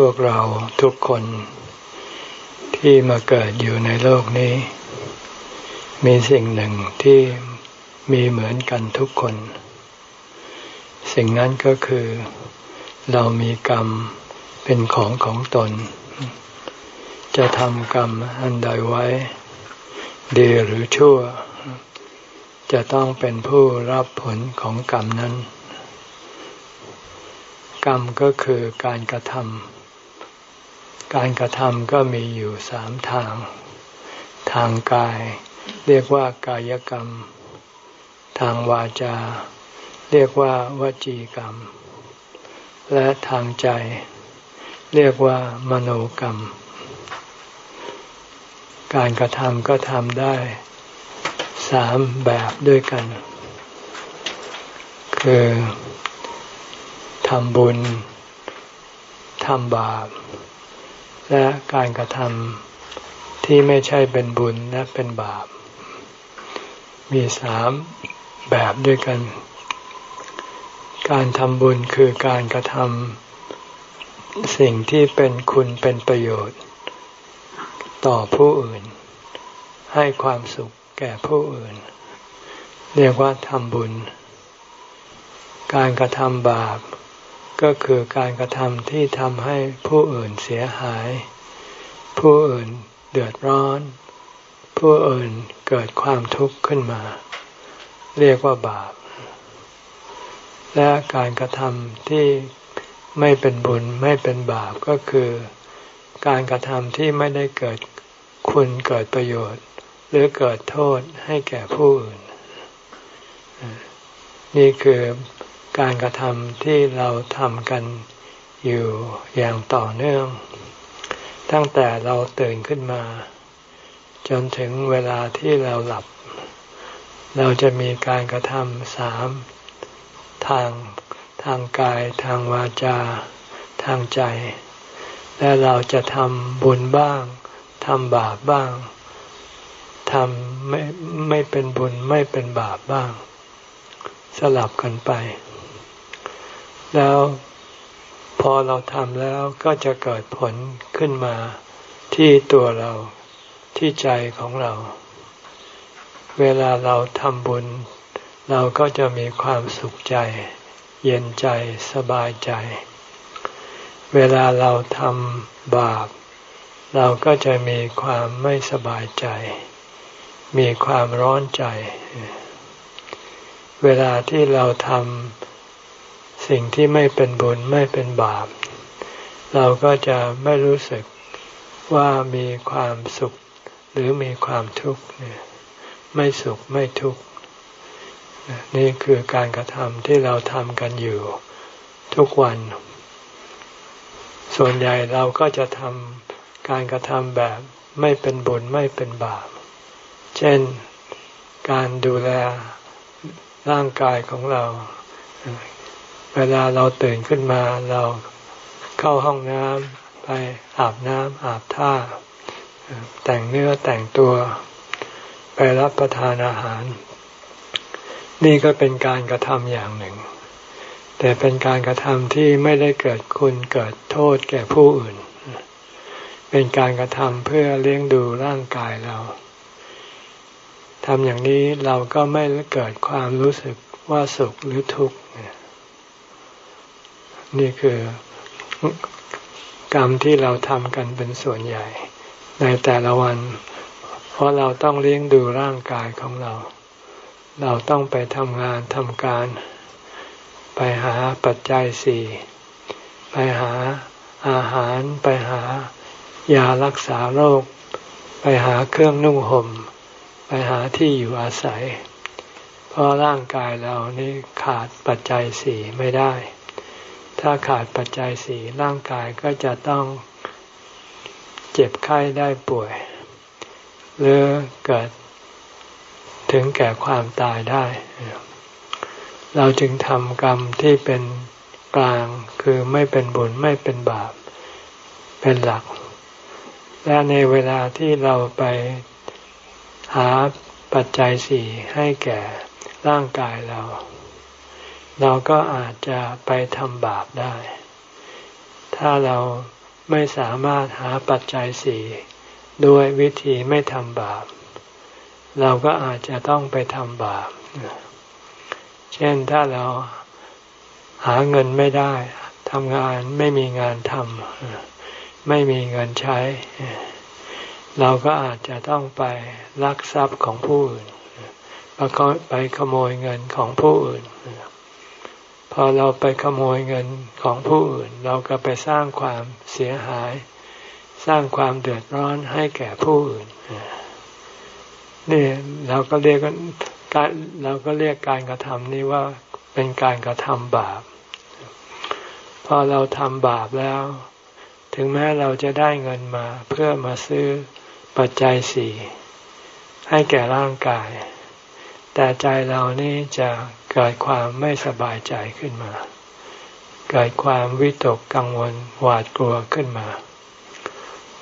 พวกเราทุกคนที่มาเกิดอยู่ในโลกนี้ มีสิ่งหนึ่งที่มีเหมือนกันทุกคน สิ่งนั้นก็คือ เรามีกรรมเป็นของของตน จะทำกรรมอันใดไว้ ดีหรือชั่ว จะต้องเป็นผู้รับผลของกรรมนั้น กรรมก็คือการกระทำ การกระทำก็มีอยู่สามทาง ทางกาย เรียกว่ากายกรรม ทางวาจา เรียกว่าวจีกรรม และทางใจ เรียกว่ามโนกรรม การกระทำก็ทำได้สามแบบด้วยกัน คือทำบุญทำบาป และการกระทำที่ไม่ใช่เป็นบุญและเป็นบาป มีสามแบบด้วยกัน การทำบุญคือการกระทำสิ่งที่เป็นคุณเป็นประโยชน์ ต่อผู้อื่น ให้ความสุขแก่ผู้อื่น เรียกว่าทำบุญ การกระทำบาป ก็คือการกระทำที่ทำให้ผู้อื่นเสียหาย ผู้อื่นเดือดร้อน ผู้อื่นเกิดความทุกข์ขึ้นมา เรียกว่าบาป และการกระทำที่ไม่เป็นบุญไม่เป็นบาปก็คือ การกระทำที่ไม่ได้เกิดคุณเกิดประโยชน์ หรือเกิดโทษให้แก่ผู้อื่น นี่คือ การกระทำที่เราทำกันอยู่อย่างต่อเนื่อง ตั้งแต่เราตื่นขึ้นมา จนถึงเวลาที่เราหลับ เราจะมีการกระทำสามทางทางกายทางวาจา ทางใจ และเราจะทำบุญบ้างทำบาปบ้างทำไม่ไม่เป็นบุญไม่เป็นบาปบ้าง สลับกันไป แล้วพอเราทำแล้วก็จะเกิดผลขึ้นมาที่ตัวเราที่ใจของเรา เวลาเราทำบุญ เราก็จะมีความสุขใจ เย็นใจสบายใจ เวลาเราทำบาป เราก็จะมีความไม่สบายใจ มีความร้อนใจ เวลาที่เราทำ สิ่งที่ไม่เป็นบุญไม่เป็นบาป เราก็จะไม่รู้สึกว่ามีความสุขหรือมีความทุกข์ไม่สุขไม่ทุกข์นี่คือการกระทำที่เราทำกันอยู่ทุกวัน ส่วนใหญ่เราก็จะทำการกระทำแบบไม่เป็นบุญไม่เป็นบาป เช่นการดูแลร่างกายของเรา เวลาเราตื่นขึ้นมาเราเข้าห้องน้ำไปอาบน้ำอาบท่า แต่งเนื้อแต่งตัวไปรับประทานอาหาร นี่ก็เป็นการกระทำอย่างหนึ่ง แต่เป็นการกระทำที่ไม่ได้เกิดคุณเกิดโทษแก่ผู้อื่น เป็นการกระทำเพื่อเลี้ยงดูร่างกายเราทำอย่างนี้เราก็ไม่เกิดความรู้สึกว่าสุขหรือทุกข์ นี่คือกรรมที่เราทำกันเป็นส่วนใหญ่ ในแต่ละวัน เพราะเราต้องเลี้ยงดูร่างกายของเรา เราต้องไปทำงานทำการ ไปหาปัจจัยสี่ไปหาอาหารไปหายารักษาโรค ไปหาเครื่องนุ่งห่ม ไปหาที่อยู่อาศัย เพราะร่างกายเรานี่ขาดปัจจัยสี่ไม่ได้ ถ้าขาดปัจจัยสี่ร่างกายก็จะต้องเจ็บไข้ได้ป่วย หรือเกิดถึงแก่ความตายได้ เราจึงทำกรรมที่เป็นกลางคือไม่เป็นบุญไม่เป็นบาป เป็นหลัก และในเวลาที่เราไปหาปัจจัยสี่ให้แก่ร่างกายเรา เราก็อาจจะไปทำบาปได้ ถ้าเราไม่สามารถหาปัจจัยสี่ด้วยวิธีไม่ทำบาป เราก็อาจจะต้องไปทำบาป เช่นถ้าเราหาเงินไม่ได้ทำงานไม่มีงานทำไม่มีเงินใช้ เราก็อาจจะต้องไปลักทรัพย์ของผู้อื่นไปขโมยเงินของผู้อื่น พอเราไปขโมยเงินของผู้อื่น เราก็ไปสร้างความเสียหาย สร้างความเดือดร้อนให้แก่ผู้อื่นนี่เราก็เรียกการเราก็เรียกการกระทำนี้ว่าเป็นการกระทำบาป พอเราทำบาปแล้ว ถึงแม้เราจะได้เงินมาเพื่อมาซื้อปัจจัยสี่ให้แก่ร่างกาย แต่ใจเรานี่จะ เกิดความไม่สบายใจขึ้นมา เกิดความวิตกกังวลหวาดกลัวขึ้นมา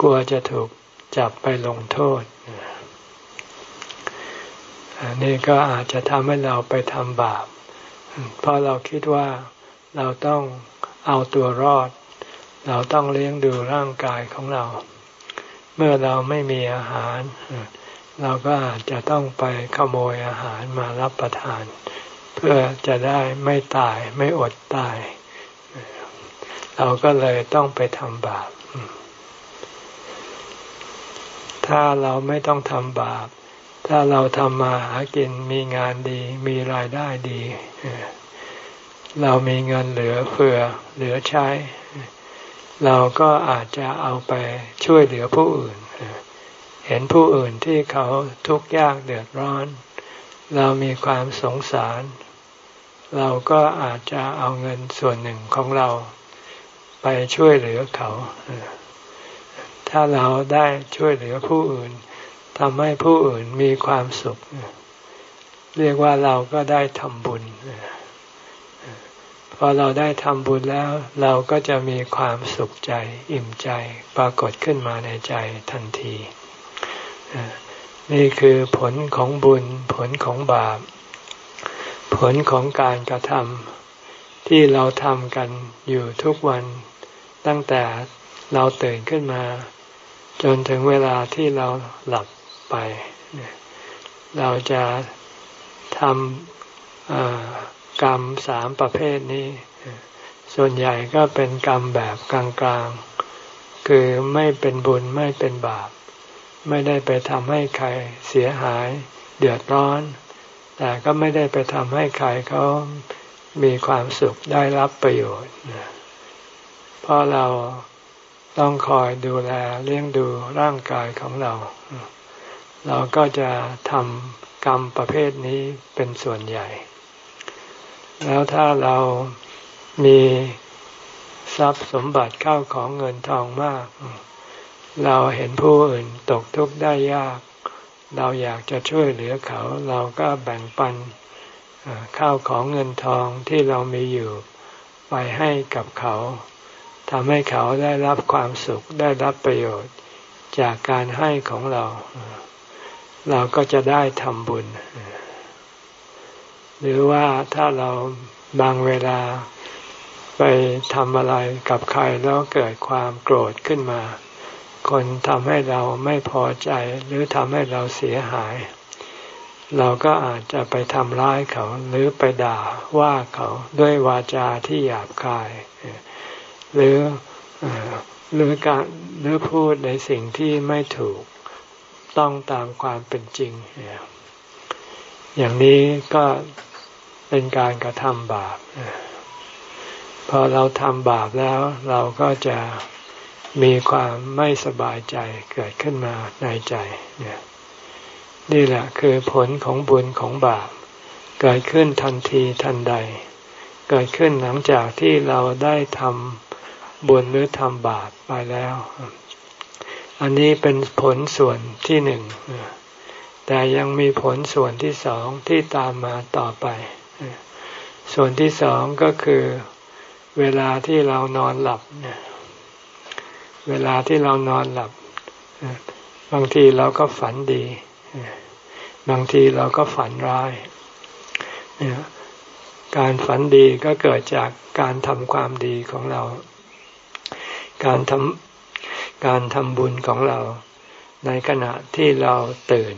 กลัวจะถูกจับไปลงโทษอันนี้ก็อาจจะทำให้เราไปทำบาป เพราะเราคิดว่าเราต้องเอาตัวรอด เราต้องเลี้ยงดูร่างกายของเรา เมื่อเราไม่มีอาหาร เราก็อาจจะต้องไปขโมยอาหารมารับประทาน พื่อจะได้ไม่ตายไม่อดตาย เราก็เลยต้องไปทำบาป ถ้าเราไม่ต้องทำบาป ถ้าเราทำมาหากินมีงานดี มีรายได้ดี เรามีเงินเหลือเฟือเหลือใช้ เราก็อาจจะเอาไปช่วยเหลือผู้อื่น เห็นผู้อื่นที่เขาทุกข์ยากเดือดร้อนเรามีความสงสาร เราก็อาจจะเอาเงินส่วนหนึ่งของเราไปช่วยเหลือเขา ถ้าเราได้ช่วยเหลือผู้อื่นทำให้ผู้อื่นมีความสุข เรียกว่าเราก็ได้ทำบุญพอเราได้ทำบุญแล้ว เราก็จะมีความสุขใจอิ่มใจปรากฏขึ้นมาในใจทันที นี่คือผลของบุญผลของบาป ผลของการกระทำที่เราทำกันอยู่ทุกวัน ตั้งแต่เราตื่นขึ้นมา จนถึงเวลาที่เราหลับไป เราจะทำกรรมสามประเภทนี้ ส่วนใหญ่ก็เป็นกรรมแบบกลางๆ คือไม่เป็นบุญไม่เป็นบาป ไม่ได้ไปทำให้ใครเสียหาย เดือดร้อน แต่ก็ไม่ได้ไปทำให้ใครเขามีความสุขได้รับประโยชน์ เพราะเราต้องคอยดูแลเลี้ยงดูร่างกายของเรา เราก็จะทำกรรมประเภทนี้เป็นส่วนใหญ่ แล้วถ้าเรามีทรัพย์สมบัติเข้าของเงินทองมาก เราเห็นผู้อื่นตกทุกข์ได้ยาก เราอยากจะช่วยเหลือเขา เราก็แบ่งปันข้าวของเงินทองที่เรามีอยู่ไปให้กับเขาทำให้เขาได้รับความสุขได้รับประโยชน์จากการให้ของเรา เราก็จะได้ทำบุญ หรือว่าถ้าเราบางเวลาไปทำอะไรกับใครแล้วเกิดความโกรธขึ้นมา คนทำให้เราไม่พอใจหรือทำให้เราเสียหาย เราก็อาจจะไปทำร้ายเขาหรือไปด่าว่าเขาด้วยวาจาที่หยาบคาย หรือหรือการหรือพูดในสิ่งที่ไม่ถูกต้องตามความเป็นจริง อย่างนี้ก็เป็นการกระทำบาปพอเราทำบาปแล้วเราก็จะ มีความไม่สบายใจเกิดขึ้นมาในใจเนี่ยนี่แหละคือผลของบุญของบาป เกิดขึ้นทันทีทันใด เกิดขึ้นหลังจากที่เราได้ทำบุญหรือทำบาปไปแล้ว อันนี้เป็นผลส่วนที่หนึ่ง แต่ยังมีผลส่วนที่สองที่ตามมาต่อไป ส่วนที่สองก็คือ เวลาที่เรานอนหลับเนี่ย เวลาที่เรานอนหลับบางทีเราก็ฝันดี บางทีเราก็ฝันร้าย การฝันดีก็เกิดจากการทำความดีของเรา การทำการทำบุญของเรา ในขณะที่เราตื่น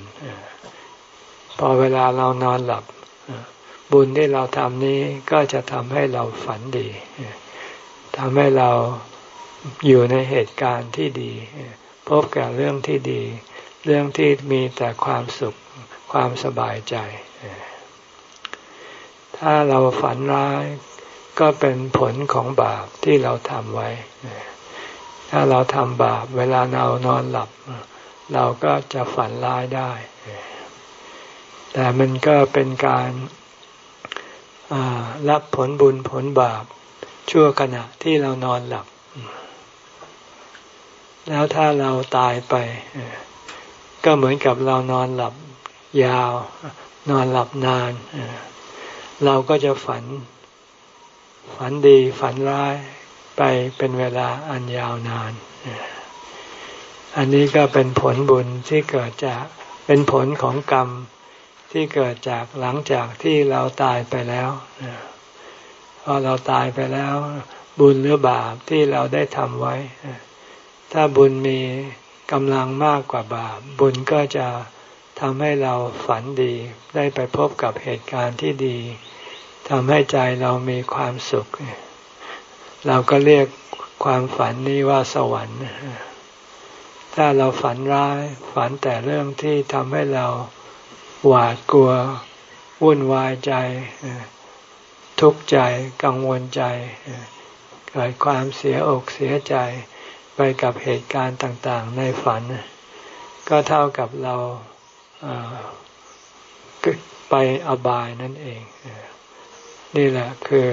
พอเวลาเรานอนหลับ บุญที่เราทำนี้ก็จะทำให้เราฝันดีทำให้เรา อยู่ในเหตุการณ์ที่ดี พบกับเรื่องที่ดี เรื่องที่มีแต่ความสุขความสบายใจ ถ้าเราฝันร้ายก็เป็นผลของบาปที่เราทำไว้ ถ้าเราทำบาปเวลาเรานอนหลับ เราก็จะฝันร้ายได้ แต่มันก็เป็นการรับผลบุญผลบาปชั่วขณะที่เรานอนหลับ แล้วถ้าเราตายไป ก็เหมือนกับเรานอนหลับยาว นอนหลับนาน เราก็จะฝัน ฝันดีฝันร้ายไปเป็นเวลาอันยาวนาน อันนี้ก็เป็นผลบุญที่เกิดจากเป็นผลของกรรมที่เกิดจากหลังจากที่เราตายไปแล้วพอเราตายไปแล้ว บุญหรือบาปที่เราได้ทำไว้ ถ้าบุญมีกำลังมากกว่าบาป บุญก็จะทำให้เราฝันดี ได้ไปพบกับเหตุการณ์ที่ดีทำให้ใจเรามีความสุข เราก็เรียกความฝันนี้ว่าสวรรค์ ถ้าเราฝันร้าย ฝันแต่เรื่องที่ทำให้เราหวาดกลัว วุ่นวายใจ ทุกข์ใจ กังวลใจ เกิดความเสียอกเสียใจ ไปกับเหตุการณ์ต่างๆ ในฝัน ก็เท่ากับเราไปอบายนั่นเอง นี่แหละคือ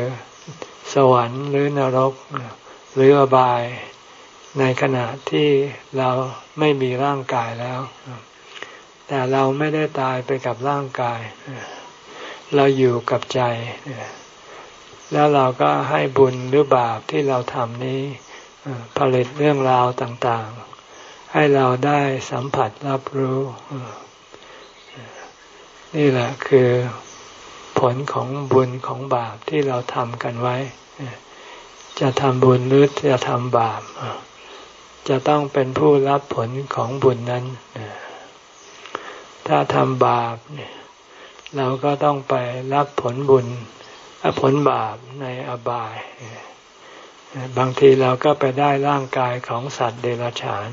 สวรรค์หรือนรก หรืออบายในขณะที่เราไม่มีร่างกายแล้ว แต่เราไม่ได้ตายไปกับร่างกาย เราอยู่กับใจ แล้วเราก็ให้บุญหรือบาปที่เราทำนี้ ผลิตเรื่องราวต่างๆ ให้เราได้สัมผัสรับรู้ นี่แหละคือผลของบุญของบาปที่เราทำกันไว้ จะทำบุญหรือจะทำบาป จะต้องเป็นผู้รับผลของบุญนั้น ถ้าทำบาปเราก็ต้องไปรับผลบุญผลบาปในอบาย บางทีเราก็ไปได้ร่างกายของสัตว์เดรัจฉาน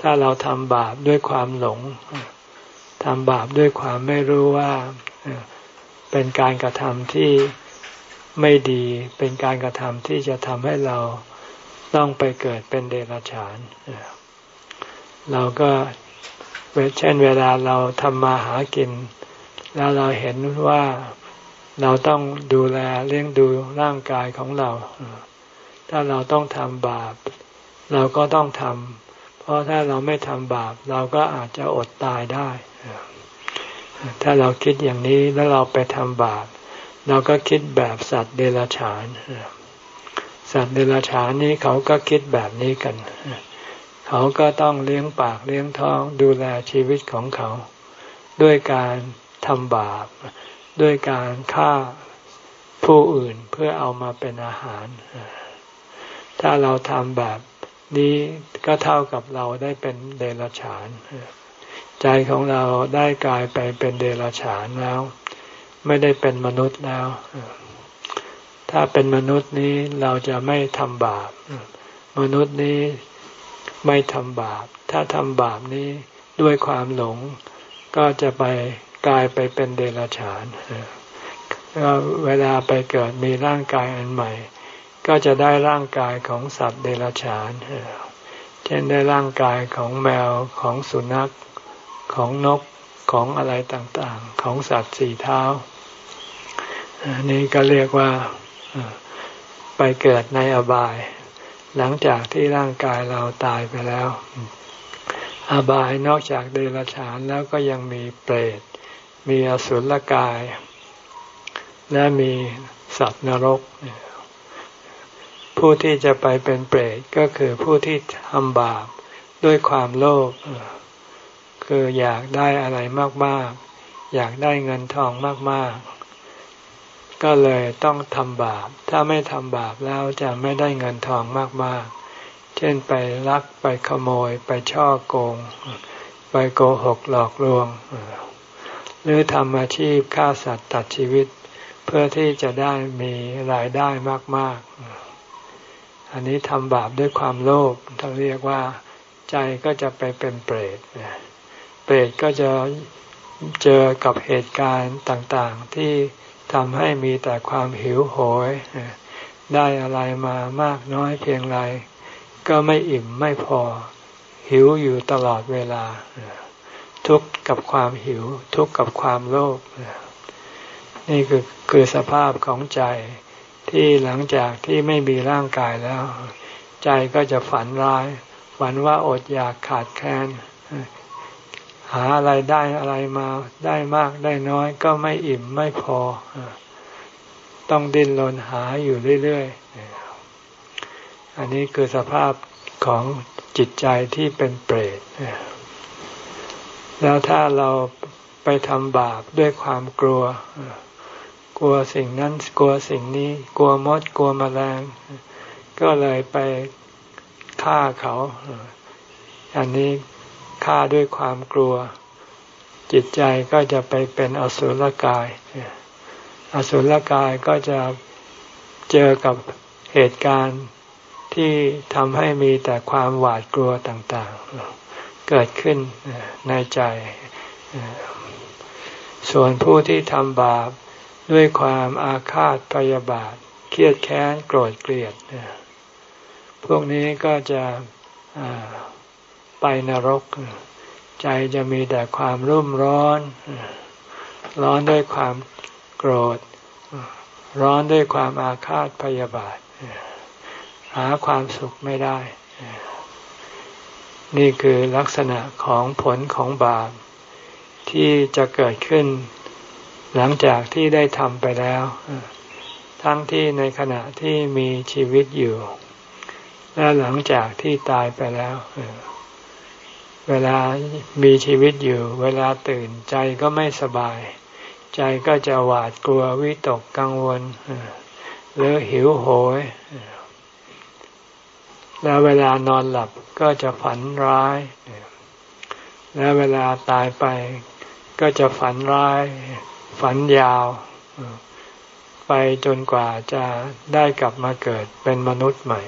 ถ้าเราทำบาปด้วยความหลงทำบาปด้วยความไม่รู้ว่าเป็นการกระทำที่ไม่ดี เป็นการกระทำที่จะทำให้เราต้องไปเกิดเป็นเดรัจฉาน เราก็เช่นเวลาเราทำมาหากิน แล้วเราเห็นว่า เราต้องดูแลเลี้ยงดูร่างกายของเรา ถ้าเราต้องทำบาป เราก็ต้องทำ เพราะถ้าเราไม่ทำบาป เราก็อาจจะอดตายได้ ถ้าเราคิดอย่างนี้แล้วเราไปทำบาป เราก็คิดแบบสัตว์เดรัจฉาน สัตว์เดรัจฉานนี้เขาก็คิดแบบนี้กัน เขาก็ต้องเลี้ยงปากเลี้ยงท้องดูแลชีวิตของเขา ด้วยการทำบาป ด้วยการฆ่าผู้อื่นเพื่อเอามาเป็นอาหาร ถ้าเราทำแบบนี้ก็เท่ากับเราได้เป็นเดรัจฉาน ใจของเราได้กลายไปเป็นเดรัจฉานแล้ว ไม่ได้เป็นมนุษย์แล้ว ถ้าเป็นมนุษย์นี้เราจะไม่ทำบาป มนุษย์นี้ไม่ทำบาป ถ้าทำบาปนี้ด้วยความหลงก็จะไป กลายไปเป็นเดรัจฉานเวลาไปเกิดมีร่างกายอันใหม่ ก็จะได้ร่างกายของสัตว์เดรัจฉาน เช่นได้ร่างกายของแมวของสุนัขของนกของอะไรต่างๆ ของสัตว์สี่เท้า นี่ก็เรียกว่าไปเกิดในอบาย หลังจากที่ร่างกายเราตายไปแล้ว อบายนอกจากเดรัจฉานแล้วก็ยังมีเปรต มีอสุรกาย และมีสัตว์นรก ผู้ที่จะไปเป็นเปรตก็คือผู้ที่ทำบาปด้วยความโลภคืออยากได้อะไรมาก ๆ อยากได้เงินทองมาก ๆ ก็เลยต้องทำบาป ถ้าไม่ทำบาปแล้วจะไม่ได้เงินทองมาก ๆ เช่นไปลักไปขโมยไปช่อโกง ไปโกหกหลอกลวง หรือทำอาชีพฆ่าสัตว์ตัดชีวิต เพื่อที่จะได้มีรายได้มาก ๆ อันนี้ทำบาปด้วยความโลภเราเรียกว่าใจก็จะไปเป็นเปรตเปรตก็จะเจอกับเหตุการณ์ต่างๆ ที่ทำให้มีแต่ความหิวโหย ได้อะไรมามากน้อยเพียงไร ก็ไม่อิ่มไม่พอ หิวอยู่ตลอดเวลา ทุกข์กับความหิว ทุกข์กับความโลภนี่คือคือสภาพของใจที่หลังจากที่ไม่มีร่างกายแล้ว ใจก็จะฝันร้าย ฝันว่าอดอยากขาดแคลนหาอะไรได้อะไรมาได้มากได้น้อยก็ไม่อิ่มไม่พอ ต้องดิ้นรนหาอยู่เรื่อยๆ อันนี้คือสภาพของจิตใจที่เป็นเปรต แล้วถ้าเราไปทำบาปด้วยความกลัว กลัวสิ่งนั้นกลัวสิ่งนี้ กลัวมดกลัวมแมลง ก็เลยไปฆ่าเขา อันนี้ฆ่าด้วยความกลัว จิตใจก็จะไปเป็นอสุรกาย อสุรกายก็จะเจอกับเหตุการณ์ที่ทำให้มีแต่ความหวาดกลัวต่าง ๆ เกิดขึ้นในใจ ส่วนผู้ที่ทำบาปด้วยความอาฆาตพยาบาท เครียดแค้นโกรธเกลียด พวกนี้ก็จะไปนรก ใจจะมีแต่ความรุ่มร้อน ร้อนด้วยความโกรธ ร้อนด้วยความอาฆาตพยาบาท หาความสุขไม่ได้ นี่คือลักษณะของผลของบาปที่จะเกิดขึ้น หลังจากที่ได้ทำไปแล้ว ทั้งที่ในขณะที่มีชีวิตอยู่ และหลังจากที่ตายไปแล้ว เวลามีชีวิตอยู่ เวลาตื่นใจก็ไม่สบาย ใจก็จะหวาดกลัววิตกกังวลหรือหิวโหย แล้วเวลานอนหลับก็จะฝันร้าย แล้วเวลาตายไปก็จะฝันร้าย ฝันยาว ไปจนกว่าจะได้กลับมาเกิดเป็นมนุษย์ใหม่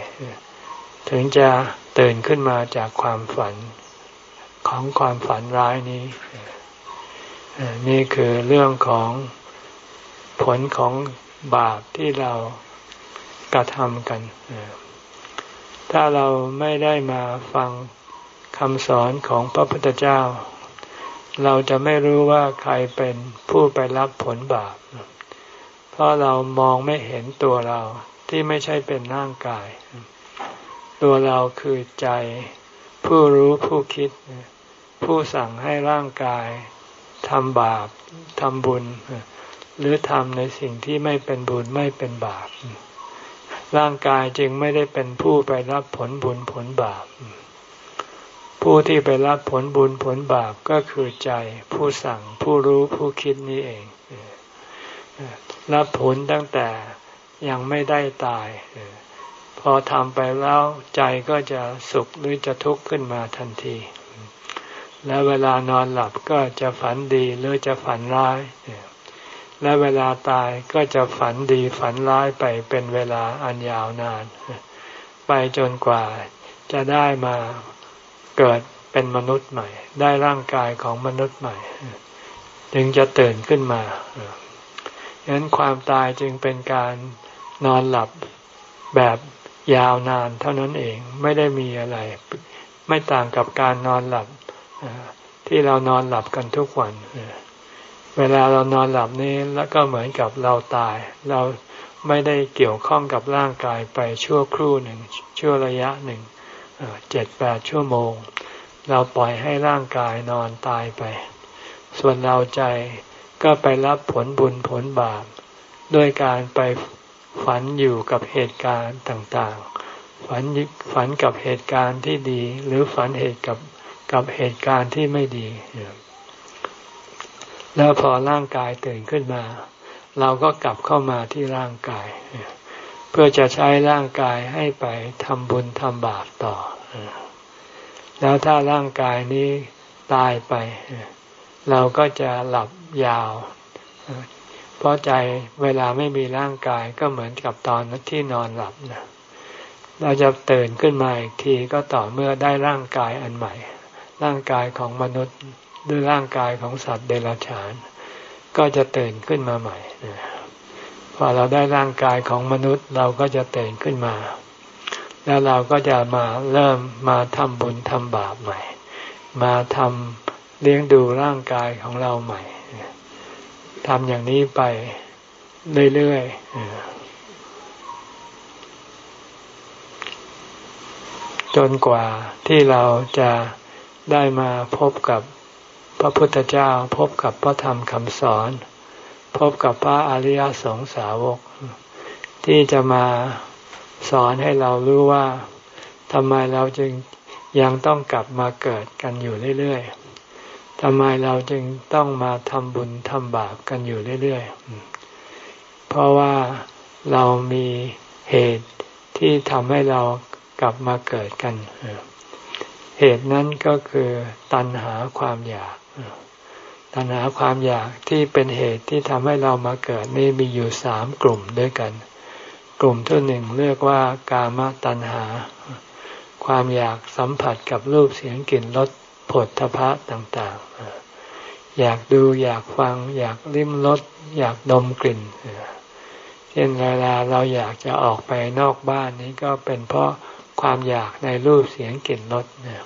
ถึงจะตื่นขึ้นมาจากความฝันของความฝันร้ายนี้ นี่คือเรื่องของผลของบาปที่เรากระทำกัน ถ้าเราไม่ได้มาฟังคำสอนของพระพุทธเจ้า เราจะไม่รู้ว่าใครเป็นผู้ไปรับผลบาป เพราะเรามองไม่เห็นตัวเราที่ไม่ใช่เป็นร่างกาย ตัวเราคือใจ ผู้รู้ผู้คิด ผู้สั่งให้ร่างกายทำบาปทำบุญ หรือทำในสิ่งที่ไม่เป็นบุญไม่เป็นบาป ร่างกายจึงไม่ได้เป็นผู้ไปรับผลบุญผลบาป ผู้ที่ไปรับผลบุญผลบาปก็คือใจ ผู้สั่งผู้รู้ผู้คิดนี้เอง รับผลตั้งแต่ยังไม่ได้ตาย พอทำไปแล้วใจก็จะสุขหรือจะทุกข์ขึ้นมาทันที และเวลานอนหลับก็จะฝันดีหรือจะฝันร้าย และเวลาตายก็จะฝันดีฝันร้ายไปเป็นเวลาอันยาวนาน ไปจนกว่าจะได้มาเกิดเป็นมนุษย์ใหม่ ได้ร่างกายของมนุษย์ใหม่ จึงจะตื่นขึ้นมาฉะนั้นความตายจึงเป็นการนอนหลับแบบยาวนานเท่านั้นเองไม่ได้มีอะไร ไม่ต่างกับการนอนหลับที่เรานอนหลับกันทุกวัน เวลาเรานอนหลับนี้แล้วก็เหมือนกับเราตาย เราไม่ได้เกี่ยวข้องกับร่างกายไปชั่วครู่หนึ่งชั่วระยะหนึ่งเจ็ดแปดชั่วโมง เราปล่อยให้ร่างกายนอนตายไป ส่วนเราใจก็ไปรับผลบุญผลบาปด้วยการไปฝันอยู่กับเหตุการณ์ต่างๆ ฝันฝันกับเหตุการณ์ที่ดี หรือฝันเหตุกับกับเหตุการณ์ที่ไม่ดี แล้วพอร่างกายตื่นขึ้นมา เราก็กลับเข้ามาที่ร่างกาย เพื่อจะใช้ร่างกายให้ไปทำบุญทำบาปต่อ แล้วถ้าร่างกายนี้ตายไป เราก็จะหลับยาว เพราะใจเวลาไม่มีร่างกายก็เหมือนกับตอนที่นอนหลับนะเราจะตื่นขึ้นมาอีกทีก็ต่อเมื่อได้ร่างกายอันใหม่ ร่างกายของมนุษย์ หรือร่างกายของสัตว์เดรัจฉาน ก็จะตื่นขึ้นมาใหม่พอเราได้ร่างกายของมนุษย์เราก็จะตื่นขึ้นมา แล้วเราก็จะมาเริ่มมาทำบุญทำบาปใหม่ มาทำเลี้ยงดูร่างกายของเราใหม่ทำอย่างนี้ไปเรื่อยๆจนกว่าที่เราจะได้มาพบกับ พระพุทธเจ้าพบกับพระธรรมคำสอน พบกับพระอริยสงสาวก ที่จะมาสอนให้เรารู้ว่าทำไมเราจึงยังต้องกลับมาเกิดกันอยู่เรื่อยๆทำไมเราจึงต้องมาทำบุญทำบาปกันอยู่เรื่อยๆ เพราะว่าเรามีเหตุที่ทำให้เรากลับมาเกิดกัน เหตุนั้นก็คือตัณหาความอยาก ตัณหาความอยากที่เป็นเหตุที่ทำให้เรามาเกิดนี่มีอยู่สามกลุ่มด้วยกัน กลุ่มที่หนึ่งเรียกว่ากามตัณหา ความอยากสัมผัสกับรูปเสียงกลิ่นรสผลทพะต่างๆ อยากดูอยากฟัง อยากลิ้มรสอยากดมกลิ่นเช่นเวลาเราอยากจะออกไปนอกบ้านนี้ก็เป็นเพราะความอยากในรูปเสียงกลิ่นรสเนี่ย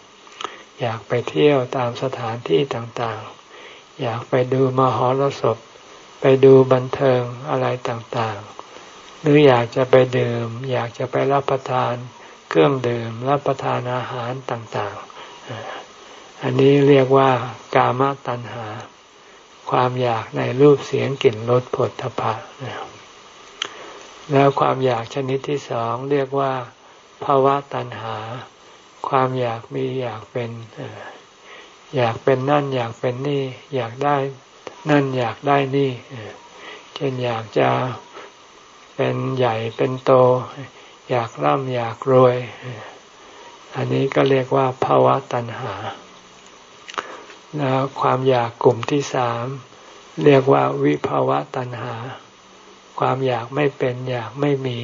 อยากไปเที่ยวตามสถานที่ต่างๆ อยากไปดูมหรสพ ไปดูบันเทิงอะไรต่างๆ หรืออยากจะไปดื่ม อยากจะไปรับประทานเครื่องดื่ม รับประทานอาหารต่างๆ อันนี้เรียกว่ากามตัณหา ความอยากในรูปเสียงกลิ่นรสผลทพะแล้วความอยากชนิดที่สองเรียกว่าภาวะตัณหา ความอยากมีอยากเป็น อยากเป็นนั่นอยากเป็นนี่ อยากได้นั่นอยากได้นี่เช่นอยากจะเป็นใหญ่เป็นโต อยากร่ำอยากรวย อันนี้ก็เรียกว่าภาวะตัณหา แล้วความอยากกลุ่มที่สามเรียกว่าวิภาวะตัณหา ความอยากไม่เป็นอยากไม่มี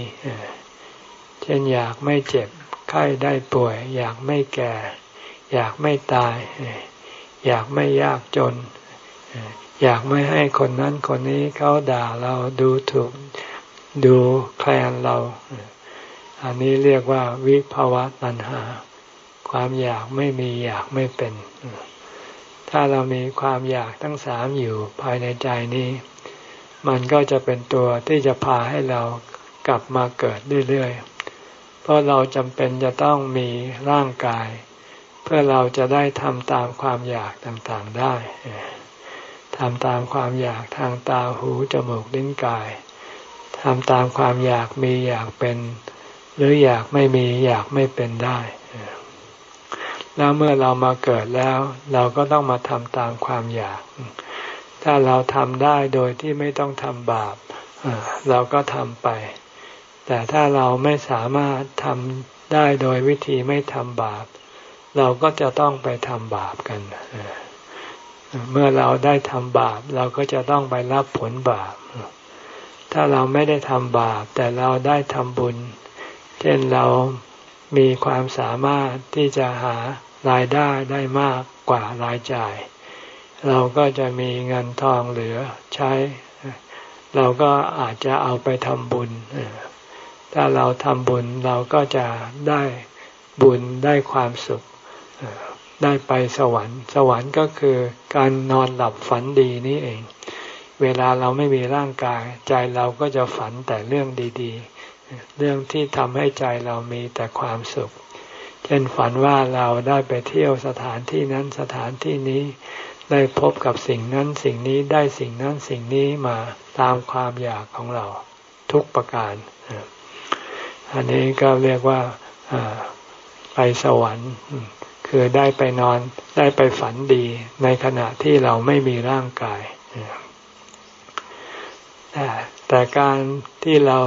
เช่นอยากไม่เจ็บ ไข้ได้ป่วย อยากไม่แก่ อยากไม่ตาย อยากไม่ยากจน อยากไม่ให้คนนั้นคนนี้เขาด่าเราดูถูกดูแคลนเรา อันนี้เรียกว่าวิภาวะตัณหา ความอยากไม่มีอยากไม่เป็น ถ้าเรามีความอยากทั้งสามอยู่ภายในใจนี้ มันก็จะเป็นตัวที่จะพาให้เรากลับมาเกิดเรื่อยๆ ราะเราจำเป็นจะต้องมีร่างกาย เพื่อเราจะได้ทำตามความอยากต่างๆได้ทำตามความอยากทางตาหูจมูกลิ้นกายทำตามความอยากมีอยากเป็น หรืออยากไม่มีอยากไม่เป็นได้ แล้วเมื่อเรามาเกิดแล้ว เราก็ต้องมาทำตามความอยาก ถ้าเราทำได้โดยที่ไม่ต้องทำบาปเราก็ทำไป แต่ถ้าเราไม่สามารถทำได้โดยวิธีไม่ทำบาป เราก็จะต้องไปทำบาปกัน เมื่อเราได้ทำบาป เราก็จะต้องไปรับผลบาป ถ้าเราไม่ได้ทำบาป แต่เราได้ทำบุญ เช่นเรามีความสามารถที่จะหารายได้ได้มากกว่ารายจ่าย เราก็จะมีเงินทองเหลือใช้ เราก็อาจจะเอาไปทำบุญ ถ้าเราทำบุญเราก็จะได้บุญได้ความสุข ได้ไปสวรรค์ สวรรค์ก็คือการนอนหลับฝันดีนี่เอง เวลาเราไม่มีร่างกาย ใจเราก็จะฝันแต่เรื่องดีๆ เรื่องที่ทำให้ใจเรามีแต่ความสุข เช่นฝันว่าเราได้ไปเที่ยวสถานที่นั้นสถานที่นี้ได้พบกับสิ่งนั้นสิ่งนี้ได้สิ่งนั้นสิ่งนี้มาตามความอยากของเราทุกประการ อันนี้ก็เรียกว่าไปสวรรค์คือได้ไปนอนได้ไปฝันดีในขณะที่เราไม่มีร่างกายแต่แต่การที่เรา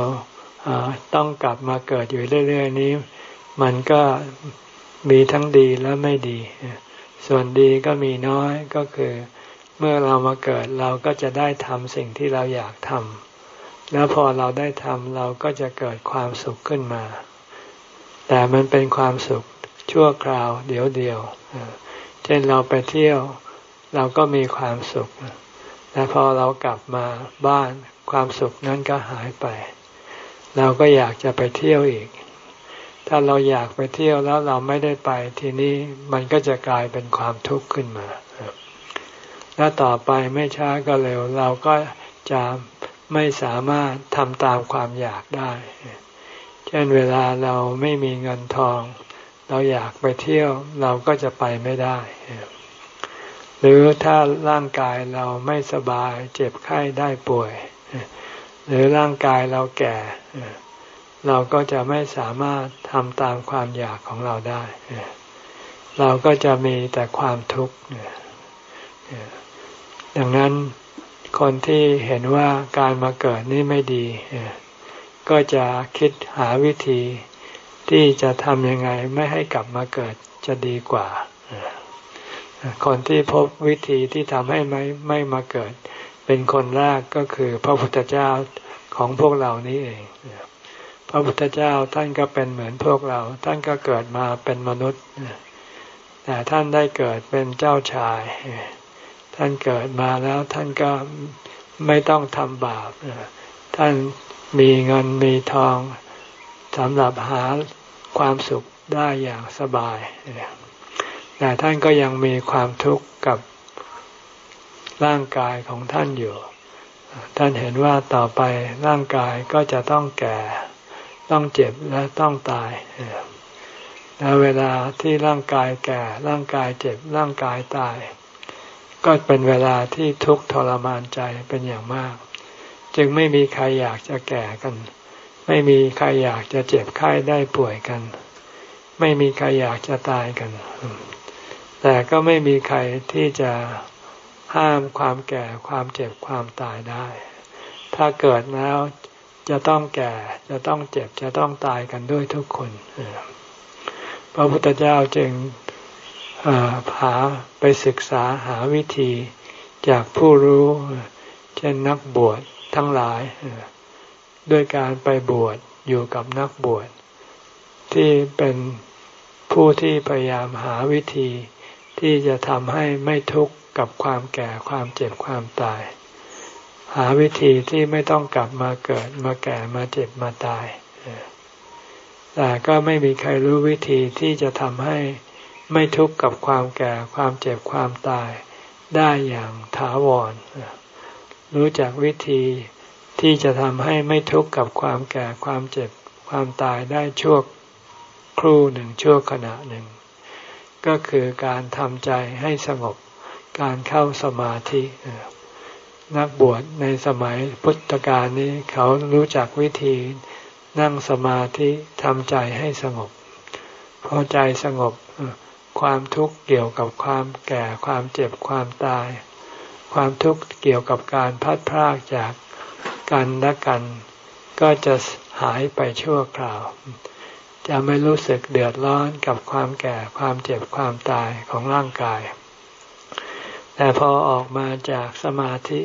ต้องกลับมาเกิดอยู่เรื่อย ๆ นี้ มันก็มีทั้งดีและไม่ดี ส่วนดีก็มีน้อยก็คือ เมื่อเรามาเกิดเราก็จะได้ทำสิ่งที่เราอยากทำ แล้วพอเราได้ทำเราก็จะเกิดความสุขขึ้นมา แต่มันเป็นความสุขชั่วคราวเดี๋ยวเดียว เช่นเราไปเที่ยว เราก็มีความสุข แต่พอเรากลับมาบ้านความสุขนั้นก็หายไป เราก็อยากจะไปเที่ยวอีก ถ้าเราอยากไปเที่ยวแล้วเราไม่ได้ไปทีนี้มันก็จะกลายเป็นความทุกข์ขึ้นมา แล้วต่อไปไม่ช้าก็เร็ว เราก็จะ ไม่สามารถทำตามความอยากได้ เช่นเวลาเราไม่มีเงินทอง เราอยากไปเที่ยวเราก็จะไปไม่ได้ หรือถ้าร่างกายเราไม่สบายเจ็บไข้ได้ป่วย หรือร่างกายเราแก่ เราก็จะไม่สามารถทำตามความอยากของเราได้ เราก็จะมีแต่ความทุกข์ดังนั้น คนที่เห็นว่าการมาเกิดนี่ไม่ดี ก็จะคิดหาวิธีที่จะทำยังไงไม่ให้กลับมาเกิดจะดีกว่า คนที่พบวิธีที่ทำให้ไม่ไม่มาเกิด เป็นคนแรกก็คือพระพุทธเจ้าของพวกเรานี้เองพระพุทธเจ้าท่านก็เป็นเหมือนพวกเรา ท่านก็เกิดมาเป็นมนุษย์แต่ท่านได้เกิดเป็นเจ้าชาย ท่านเกิดมาแล้วท่านก็ไม่ต้องทำบาปท่านมีเงินมีทองสำหรับหาความสุขได้อย่างสบาย แต่ท่านก็ยังมีความทุกข์กับร่างกายของท่านอยู่ ท่านเห็นว่าต่อไปร่างกายก็จะต้องแก่ ต้องเจ็บและต้องตายแล้วเวลาที่ร่างกายแก่ ร่างกายเจ็บ ร่างกายตาย ก็เป็นเวลาที่ทุกข์ทรมานใจเป็นอย่างมาก จึงไม่มีใครอยากจะแก่กัน ไม่มีใครอยากจะเจ็บไข้ได้ป่วยกัน ไม่มีใครอยากจะตายกัน แต่ก็ไม่มีใครที่จะห้ามความแก่ความเจ็บความตายได้ ถ้าเกิดแล้วจะต้องแก่จะต้องเจ็บจะต้องตายกันด้วยทุกคน พระพุทธเจ้าจึง หาไปศึกษาหาวิธีจากผู้รู้ เช่นนักบวชทั้งหลาย ด้วยการไปบวชอยู่กับนักบวช ที่เป็นผู้ที่พยายามหาวิธีที่จะทำให้ไม่ทุกข์กับความแก่ความเจ็บความตาย หาวิธีที่ไม่ต้องกลับมาเกิดมาแก่มาเจ็บมาตายแต่ก็ไม่มีใครรู้วิธีที่จะทำให้ ไม่ทุกข์กับความแก่ความเจ็บความตายได้อย่างถาวร รู้จักวิธีที่จะทำให้ไม่ทุกข์กับความแก่ความเจ็บความตายได้ชั่วครู่หนึ่งชั่วขณะหนึ่ง ก็คือการทำใจให้สงบการเข้าสมาธินักบวชในสมัยพุทธกาลนี้เขารู้จักวิธีนั่งสมาธิทำใจให้สงบ พอใจสงบ ความทุกข์เกี่ยวกับความแก่ความเจ็บความตาย ความทุกข์เกี่ยวกับการพัดพรากจากกันและกัน ก็จะหายไปชั่วคราว จะไม่รู้สึกเดือดร้อนกับความแก่ความเจ็บความตายของร่างกาย แต่พอออกมาจากสมาธิ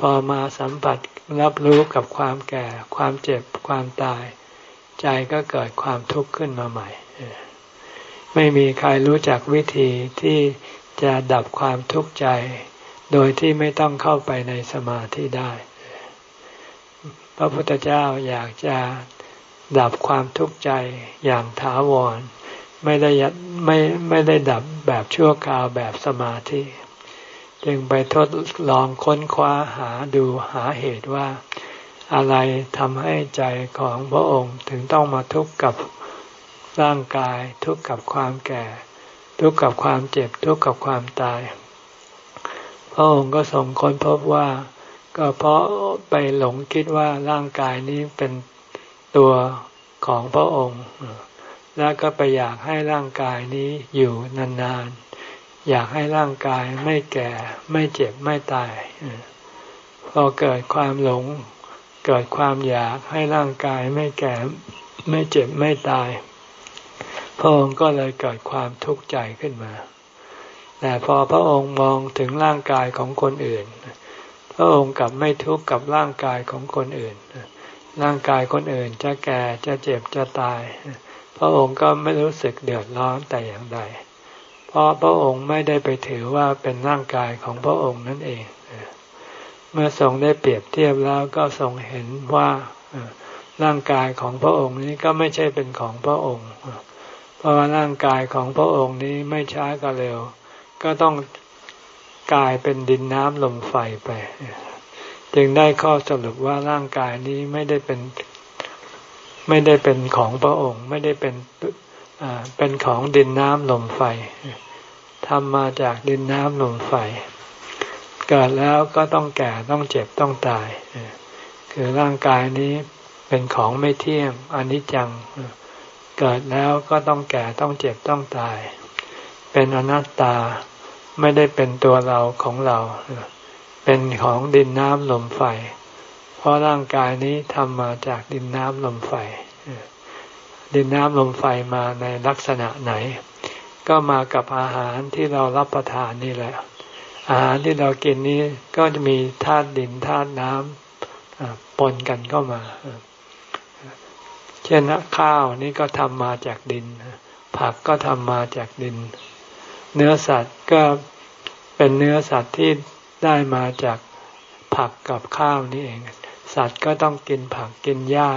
พอมาสัมผัสรับรู้กับความแก่ ความเจ็บความตาย ใจก็เกิดความทุกข์ขึ้นมาใหม่ ไม่มีใครรู้จักวิธีที่จะดับความทุกข์ใจ โดยที่ไม่ต้องเข้าไปในสมาธิได้ พระพุทธเจ้าอยากจะดับความทุกข์ใจอย่างถาวร ไม่ได้ยัดไม่ไม่ได้ดับแบบชั่วคราวแบบสมาธิ จึงไปทดลองค้นคว้าหาดูหาเหตุว่า อะไรทำให้ใจของพระองค์ถึงต้องมาทุกข์กับ ร่างกาย ทุกข์กับความแก่ ทุกข์กับความเจ็บ ทุกข์กับความตาย พระองค์ก็ทรงค้นพบว่า ก็เพราะไปหลงคิดว่าร่างกายนี้เป็นตัวของพระองค์ แล้วก็ไปอยากให้ร่างกายนี้อยู่นานๆ อยากให้ร่างกายไม่แก่ ไม่เจ็บไม่ตายพอเกิดความหลง เกิดความอยากให้ร่างกายไม่แก่ ไม่เจ็บไม่ตาย พระองค์ก็เลยเกิดความทุกข์ใจขึ้นมา แต่พอพระองค์มองถึงร่างกายของคนอื่น พระองค์กลับไม่ทุกข์กับร่างกายของคนอื่น ร่างกายคนอื่นจะแก่จะเจ็บจะตาย พระองค์ก็ไม่รู้สึกเดือดร้อนแต่อย่างใด เพราะพระองค์ไม่ได้ไปถือว่าเป็นร่างกายของพระองค์นั่นเอง เมื่อทรงได้เปรียบเทียบแล้วก็ทรงเห็นว่าร่างกายของพระองค์นี้ก็ไม่ใช่เป็นของพระองค์ เพราะร่างกายของพระองค์นี้ไม่ช้าก็เร็ว ก็ต้องกลายเป็นดินน้ำลมไฟไป จึงได้ข้อสรุปว่าร่างกายนี้ไม่ได้เป็นไม่ได้เป็นของพระองค์ ไม่ได้เป็นเป็นของดินน้ำลมไฟทำมาจากดินน้ำลมไฟ เกิดแล้วก็ต้องแก่ต้องเจ็บต้องตาย คือร่างกายนี้เป็นของไม่เที่ยงอนิจจัง เกิดแล้วก็ต้องแก่ต้องเจ็บต้องตาย เป็นอนัตตาไม่ได้เป็นตัวเราของเรา เป็นของดินน้ำลมไฟ เพราะร่างกายนี้ทำมาจากดินน้ำลมไฟ ดินน้ำลมไฟมาในลักษณะไหน ก็มากับอาหารที่เรารับประทานนี่แหละ อาหารที่เรากินนี้ก็จะมีธาตุดินธาตุน้ำปนกันเข้ามา ช่นข้าวนี่ก็ทำมาจากดิน ผักก็ทำมาจากดิน เนื้อสัตว์ก็เป็นเนื้อสัตว์ที่ได้มาจากผักกับข้าวนี่เอง สัตว์ก็ต้องกินผักกินหญ้า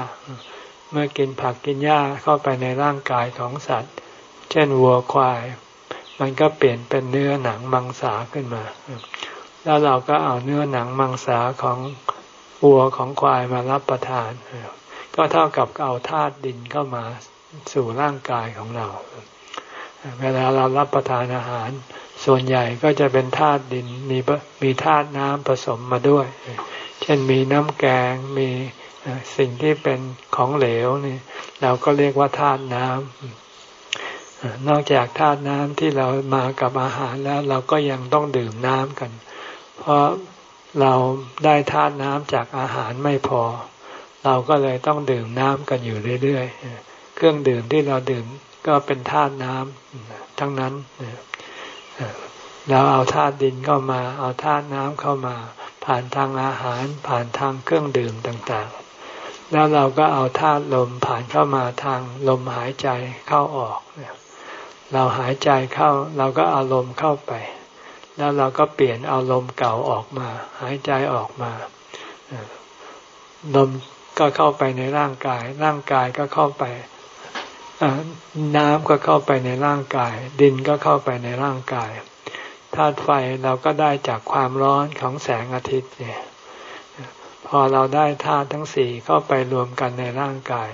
เมื่อกินผักกินหญ้าเข้าไปในร่างกายของสัตว์ เช่นวัวควาย มันก็เปลี่ยนเป็นเนื้อหนังมังสาขึ้นมา แล้วเราก็เอาเนื้อหนังมังสาของวัวของควายมารับประทาน ก็เท่ากับเอาธาตุดินเข้ามาสู่ร่างกายของเรา เวลาเรารับประทานอาหาร ส่วนใหญ่ก็จะเป็นธาตุดินมีมีธาตุน้ำผสมมาด้วย เช่นมีน้ำแกงมีสิ่งที่เป็นของเหลวนี่เราก็เรียกว่าธาตุน้ำนอกจากธาตุน้ำที่เรามากับอาหารแล้วเราก็ยังต้องดื่มน้ำกัน เพราะเราได้ธาตุน้ำจากอาหารไม่พอ เราก็เลยต้องดื่มน้ำกันอยู่เรื่อยๆ เครื่องดื่มที่เราดื่มก็เป็นธาตุน้ำทั้งนั้นเราเอาธาตุดินเข้ามา เอาธาตุน้ำเข้ามา ผ่านทางอาหาร ผ่านทางเครื่องดื่มต่างๆ แล้วเราก็เอาธาตุลมผ่านเข้ามาทางลมหายใจเข้าออก เราหายใจเข้าเราก็เอาลมเข้าไป แล้วเราก็เปลี่ยนเอาลมเก่าออกมา หายใจออกมาลม ก็เข้าไปในร่างกาย ร่างกายก็เข้าไปน้ำก็เข้าไปในร่างกาย ดินก็เข้าไปในร่างกายธาตุไฟเราก็ได้จากความร้อนของแสงอาทิตย์เนี่ยพอเราได้ธาตุทั้งสี่เข้าไปรวมกันในร่างกาย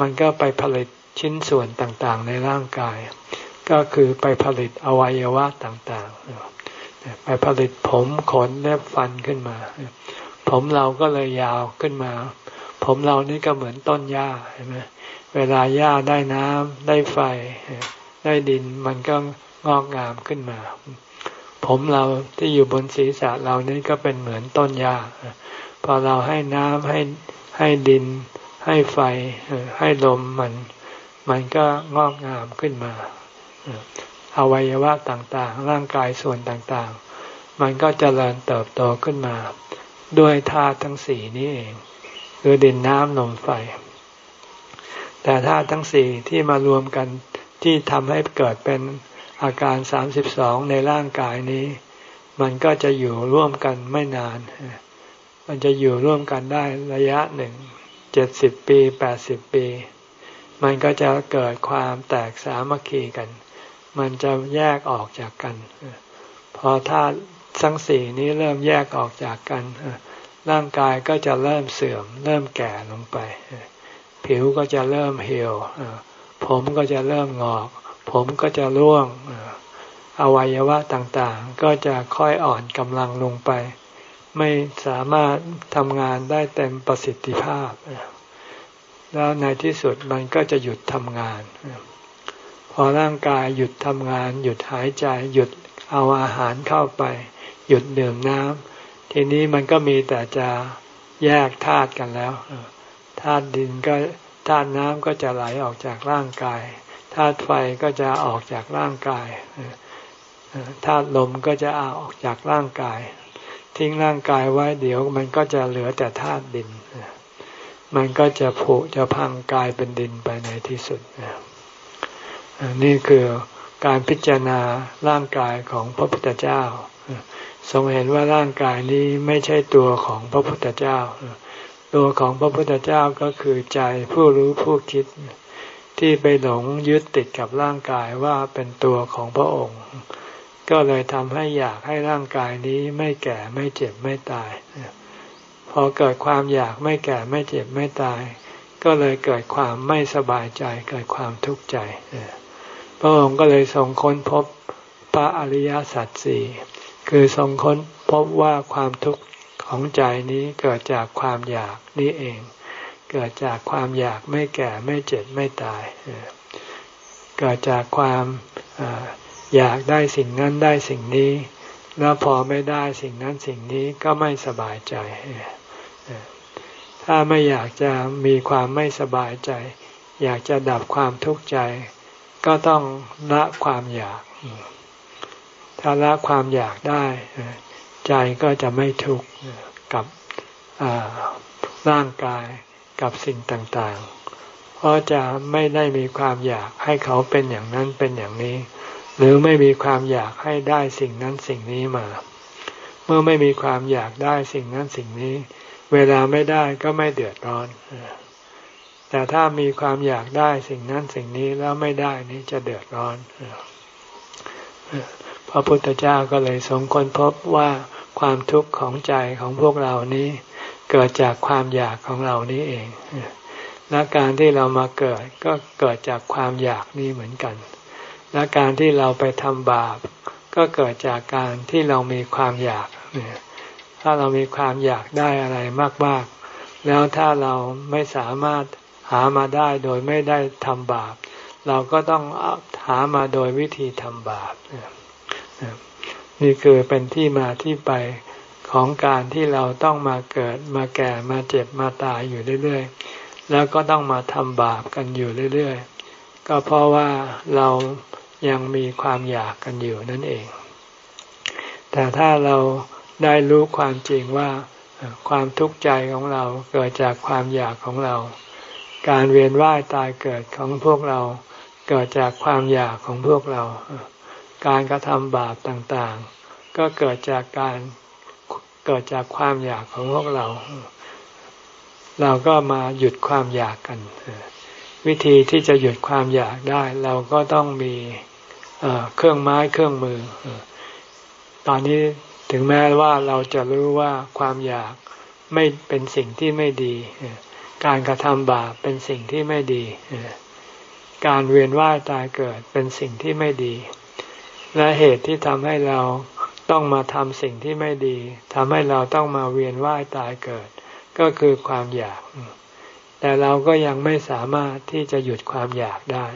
มันก็ไปผลิตชิ้นส่วนต่างๆ ในร่างกาย ก็คือไปผลิตอวัยวะต่างๆ ไปผลิตผมขนเล็บฟันขึ้นมา ผมเราก็เลยยาวขึ้นมา ผมเรานี่ก็เหมือนต้นหญ้าใช่ไหมเวลาหญ้าได้น้ำได้ไฟ ได้ดินมันก็งอกงามขึ้นมา ผมเราที่อยู่บนศีรษะเรานี่ก็เป็นเหมือนต้นหญ้าพอเราให้น้ำให้ให้ดิน ให้ไฟให้ลมมัน มันก็งอกงามขึ้นมาอวัยวะต่างๆ ร่างกายส่วนต่างๆ มันก็จเจริญเติบโตขึ้นมา ด้วยธาตุทั้งสี่นี้เอง คือดินน้ำลมไฟ แต่ธาตุทั้งสี่ที่มารวมกันที่ทำให้เกิดเป็นอาการสามสิบสองในร่างกายนี้ มันก็จะอยู่ร่วมกันไม่นาน มันจะอยู่ร่วมกันได้ระยะหนึ่งเจ็ดสิบปีแปดสิบปี มันก็จะเกิดความแตกสามัคคีกัน มันจะแยกออกจากกัน พอธาตุ ทั้งสี่นี้เริ่มแยกออกจากกัน ร่างกายก็จะเริ่มเสื่อม เริ่มแก่ลงไป ผิวก็จะเริ่มเหี่ยว ผมก็จะเริ่มงอก ผมก็จะร่วง อวัยวะต่างๆ ก็จะค่อยอ่อนกำลังลงไป ไม่สามารถทำงานได้เต็มประสิทธิภาพ แล้วในที่สุดมันก็จะหยุดทำงาน พอร่างกายหยุดทำงาน หยุดหายใจ หยุดเอาอาหารเข้าไป หยุดดื่มน้ำทีนี้มันก็มีแต่จะแยกธาตุกันแล้วธาตุดินก็ธาตุน้ำก็จะไหลออกจากร่างกายธาตุไฟก็จะออกจากร่างกายธาตุลมก็จะเออกจากร่างกาย ทิ้งร่างกายไว้เดี๋ยวมันก็จะเหลือแต่ธาตุดิน มันก็จะผุจะพังกลายเป็นดินไปในที่สุดนี่คือการพิจารณาร่างกายของพระพุทธเจ้า ทรงเห็นว่าร่างกายนี้ไม่ใช่ตัวของพระพุทธเจ้า ตัวของพระพุทธเจ้าก็คือใจผู้รู้ผู้คิด ที่ไปหลงยึดติดกับร่างกายว่าเป็นตัวของพระองค์ ก็เลยทำให้อยากให้ร่างกายนี้ไม่แก่ไม่เจ็บไม่ตาย พอเกิดความอยากไม่แก่ไม่เจ็บไม่ตาย ก็เลยเกิดความไม่สบายใจเกิดความทุกข์ใจพระองค์ก็เลยทรงค้นพบพระอริยสัจสี่ คือทรงค้นพบว่าความทุกข์ของใจนี้เกิดจากความอยากนี่เอง เกิดจากความอยากไม่แก่ไม่เจ็บไม่ตาย เกิดจากความอยากได้สิ่งนั้นได้สิ่งนี้ แล้วพอไม่ได้สิ่งนั้นสิ่งนี้ก็ไม่สบายใจ ถ้าไม่อยากจะมีความไม่สบายใจ อยากจะดับความทุกข์ใจ ก็ต้องละความอยาก ถ้าละความอยากได้ ใจก็จะไม่ทุกข์กับร่างกายกับสิ่งต่างๆ เพราะจะไม่ได้มีความอยากให้เขาเป็นอย่างนั้นเป็นอย่างนี้ หรือไม่มีความอยากให้ได้สิ่งนั้นสิ่งนี้มา เมื่อไม่มีความอยากได้สิ่งนั้นสิ่งนี้ เวลาไม่ได้ก็ไม่เดือดร้อน แต่ถ้ามีความอยากได้สิ่งนั้นสิ่งนี้แล้วไม่ได้นี้จะเดือดร้อน ระพุทธเจ้าก็เลยทรงค้นพบว่าความทุกข์ของใจของพวกเรานี้ เกิดจากความอยากของเรานี้เองและการที่เรามาเกิดก็เกิดจากความอยากนี้เหมือนกัน และการที่เราไปทำบาป ก็เกิดจากการที่เรามีความอยาก ถ้าเรามีความอยากได้อะไรมากๆ แล้วถ้าเราไม่สามารถหามาได้โดยไม่ได้ทำบาป เราก็ต้องหามาโดยวิธีทำบาป นี่คือเป็นที่มาที่ไปของการที่เราต้องมาเกิดมาแก่มาเจ็บมาตายอยู่เรื่อยๆ แล้วก็ต้องมาทำบาปกันอยู่เรื่อยๆ ก็เพราะว่าเรายังมีความอยากกันอยู่นั่นเอง แต่ถ้าเราได้รู้ความจริงว่าความทุกข์ใจของเราเกิดจากความอยากของเรา การเวียนว่ายตายเกิดของพวกเราเกิดจากความอยากของพวกเรา การกระทำบาปต่างๆ ก็เกิดจากการเกิดจากความอยากของพวกเรา เราก็มาหยุดความอยากกัน วิธีที่จะหยุดความอยากได้ เราก็ต้องมีเครื่องไม้เครื่องมือ ตอนนี้ถึงแม้ว่าเราจะรู้ว่าความอยากไม่เป็นสิ่งที่ไม่ดี การกระทำบาปเป็นสิ่งที่ไม่ดี การเวียนว่ายตายเกิดเป็นสิ่งที่ไม่ดี และเหตุที่ทำให้เราต้องมาทำสิ่งที่ไม่ดีทำให้เราต้องมาเวียนว่ายตายเกิด ก็คือความอยาก แต่เราก็ยังไม่สามารถที่จะหยุดความอยากได้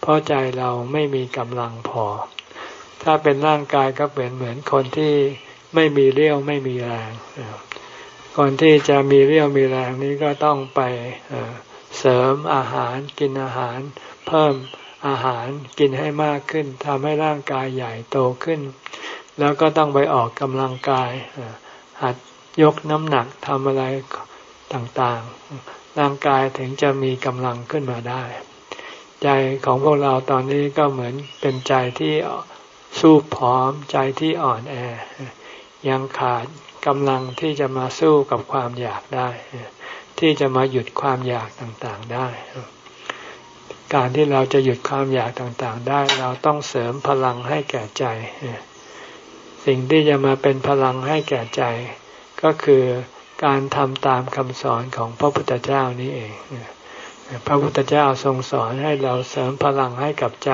เพราะใจเราไม่มีกำลังพอ ถ้าเป็นร่างกายก็เป็นเหมือนคนที่ไม่มีเรี่ยวไม่มีแรงคนที่จะมีเรี่ยวมีแรงนี้ก็ต้องไปเสริมอาหารกินอาหาร เพิ่ม อาหารกินให้มากขึ้นทำให้ร่างกายใหญ่โตขึ้น แล้วก็ต้องไปออกกำลังกาย หัดยกน้ำหนักทำอะไรต่างๆ ร่างกายถึงจะมีกำลังขึ้นมาได้ ใจของพวกเราตอนนี้ก็เหมือนเป็นใจที่สู้ผอมใจที่อ่อนแอ ยังขาดกำลังที่จะมาสู้กับความอยากได้ ที่จะมาหยุดความอยากต่างๆได้ การที่เราจะหยุดความอยากต่างๆ ได้ เราต้องเสริมพลังให้แก่ใจ สิ่งที่จะมาเป็นพลังให้แก่ใจ ก็คือการทำตามคำสอนของพระพุทธเจ้านี้เอง พระพุทธเจ้าทรงสอนให้เราเสริมพลังให้กับใจ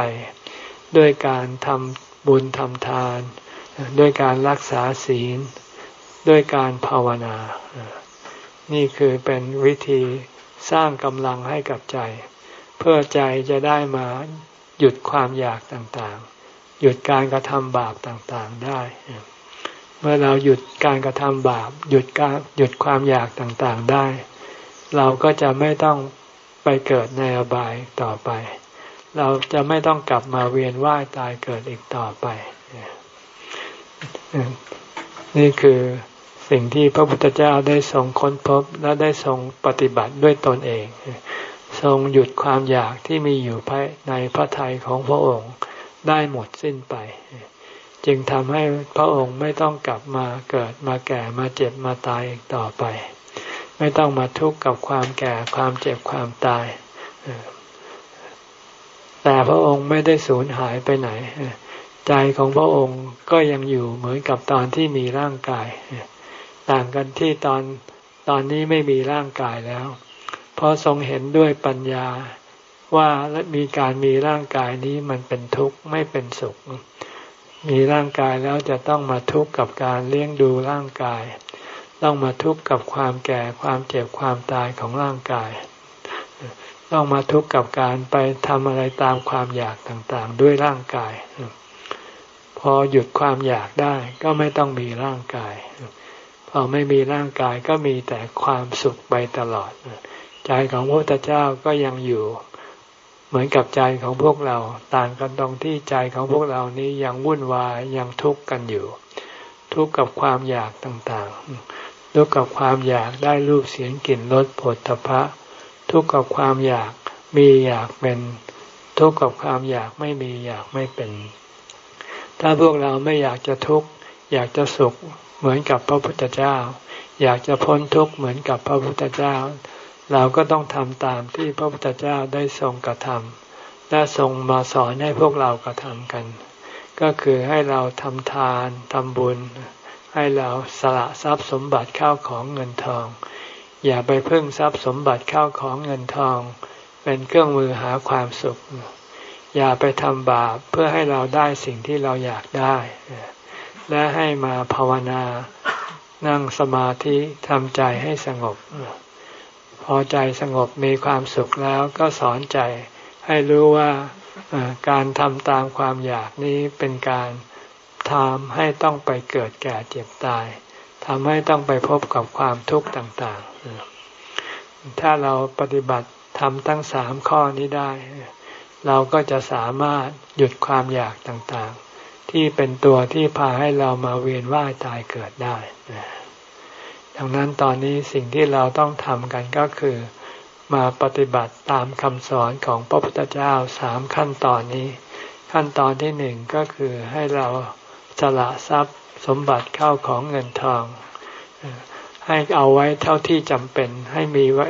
ด้วยการทำบุญทำทาน ด้วยการรักษาศีล ด้วยการภาวนา นี่คือเป็นวิธีสร้างกำลังให้กับใจ เพื่อใจจะได้มาหยุดความอยากต่างๆ หยุดการกระทำบาปต่างๆได้ เมื่อเราหยุดการกระทำบาป หยุดการหยุดความอยากต่างๆได้ เราก็จะไม่ต้องไปเกิดในอบายต่อไป เราจะไม่ต้องกลับมาเวียนว่ายตายเกิดอีกต่อไป นี่คือสิ่งที่พระพุทธเจ้าได้ทรงค้นพบและได้ทรงปฏิบัติด้วยตนเอง ทรงหยุดความอยากที่มีอยู่ภายในพระทัยของพระองค์ได้หมดสิ้นไป จึงทำให้พระองค์ไม่ต้องกลับมาเกิดมาแก่มาเจ็บมาตายอีกต่อไป ไม่ต้องมาทุกข์กับความแก่ความเจ็บความตาย แต่พระองค์ไม่ได้สูญหายไปไหน ใจของพระองค์ก็ยังอยู่เหมือนกับตอนที่มีร่างกาย ต่างกันที่ตอนตอนนี้ไม่มีร่างกายแล้ว เพราะทรงเห็นด้วยปัญญาว่ามีการมีร่างกายนี้มันเป็นทุกข์ไม่เป็นสุข มีร่างกายแล้วจะต้องมาทุกข์กับการเลี้ยงดูร่างกาย ต้องมาทุกข์กับความแก่ความเจ็บความตายของร่างกาย ต้องมาทุกข์กับการไปทำอะไรตามความอยากต่างๆ ด้วยร่างกาย พอหยุดความอยากได้ก็ไม่ต้องมีร่างกาย พอไม่มีร่างกายก็มีแต่ความสุขไปตลอด ใจของพระพุทธเจ้าก็ยังอยู่ เหมือนกับใจของพวกเรา ต่างกันตรงที่ใจของพวกเรานี้ยังวุ่นวายยังทุกข์กันอยู่ ทุกข์กับความอยากต่างๆ ทุกข์กับความอยากได้รูปเสียงกลิ่นรสผลทพะทุกข์กับความอยากมีอยากเป็นทุกข์กับความอยากไม่มีอยากไม่เป็น ถ้าพวกเราไม่อยากจะทุกข์อยากจะสุขเหมือนกับพระพุทธเจ้า อยากจะพ้นทุกข์เหมือนกับพระพุทธเจ้า เราก็ต้องทำตามที่พระพุทธเจ้าได้ทรงกระทำและทรงมาสอนให้พวกเรากระทำกัน ก็คือให้เราทำทานทำบุญ ให้เราสละทรัพย์สมบัติเข้าของเงินทอง อย่าไปพึ่งทรัพย์สมบัติเข้าของเงินทอง เป็นเครื่องมือหาความสุข อย่าไปทำบาปเพื่อให้เราได้สิ่งที่เราอยากได้ และให้มาภาวนานั่งสมาธิทำใจให้สงบ พอใจสงบมีความสุขแล้วก็สอนใจให้รู้ว่าการทำตามความอยากนี้เป็นการทำให้ต้องไปเกิดแก่เจ็บตายทำให้ต้องไปพบกับความทุกข์ต่างๆ ถ้าเราปฏิบัติทำทั้งสามข้อนี้ได้ เราก็จะสามารถหยุดความอยากต่างๆ ที่เป็นตัวที่พาให้เรามาเวียนว่ายตายเกิดได้ ดังนั้นตอนนี้สิ่งที่เราต้องทำกันก็คือ มาปฏิบัติตามคำสอนของพระพุทธเจ้าสามขั้นตอนนี้ ขั้นตอนที่หนึ่งก็คือให้เราสละทรัพย์สมบัติเข้าของเงินทอง ให้เอาไว้เท่าที่จำเป็น ให้มีไว้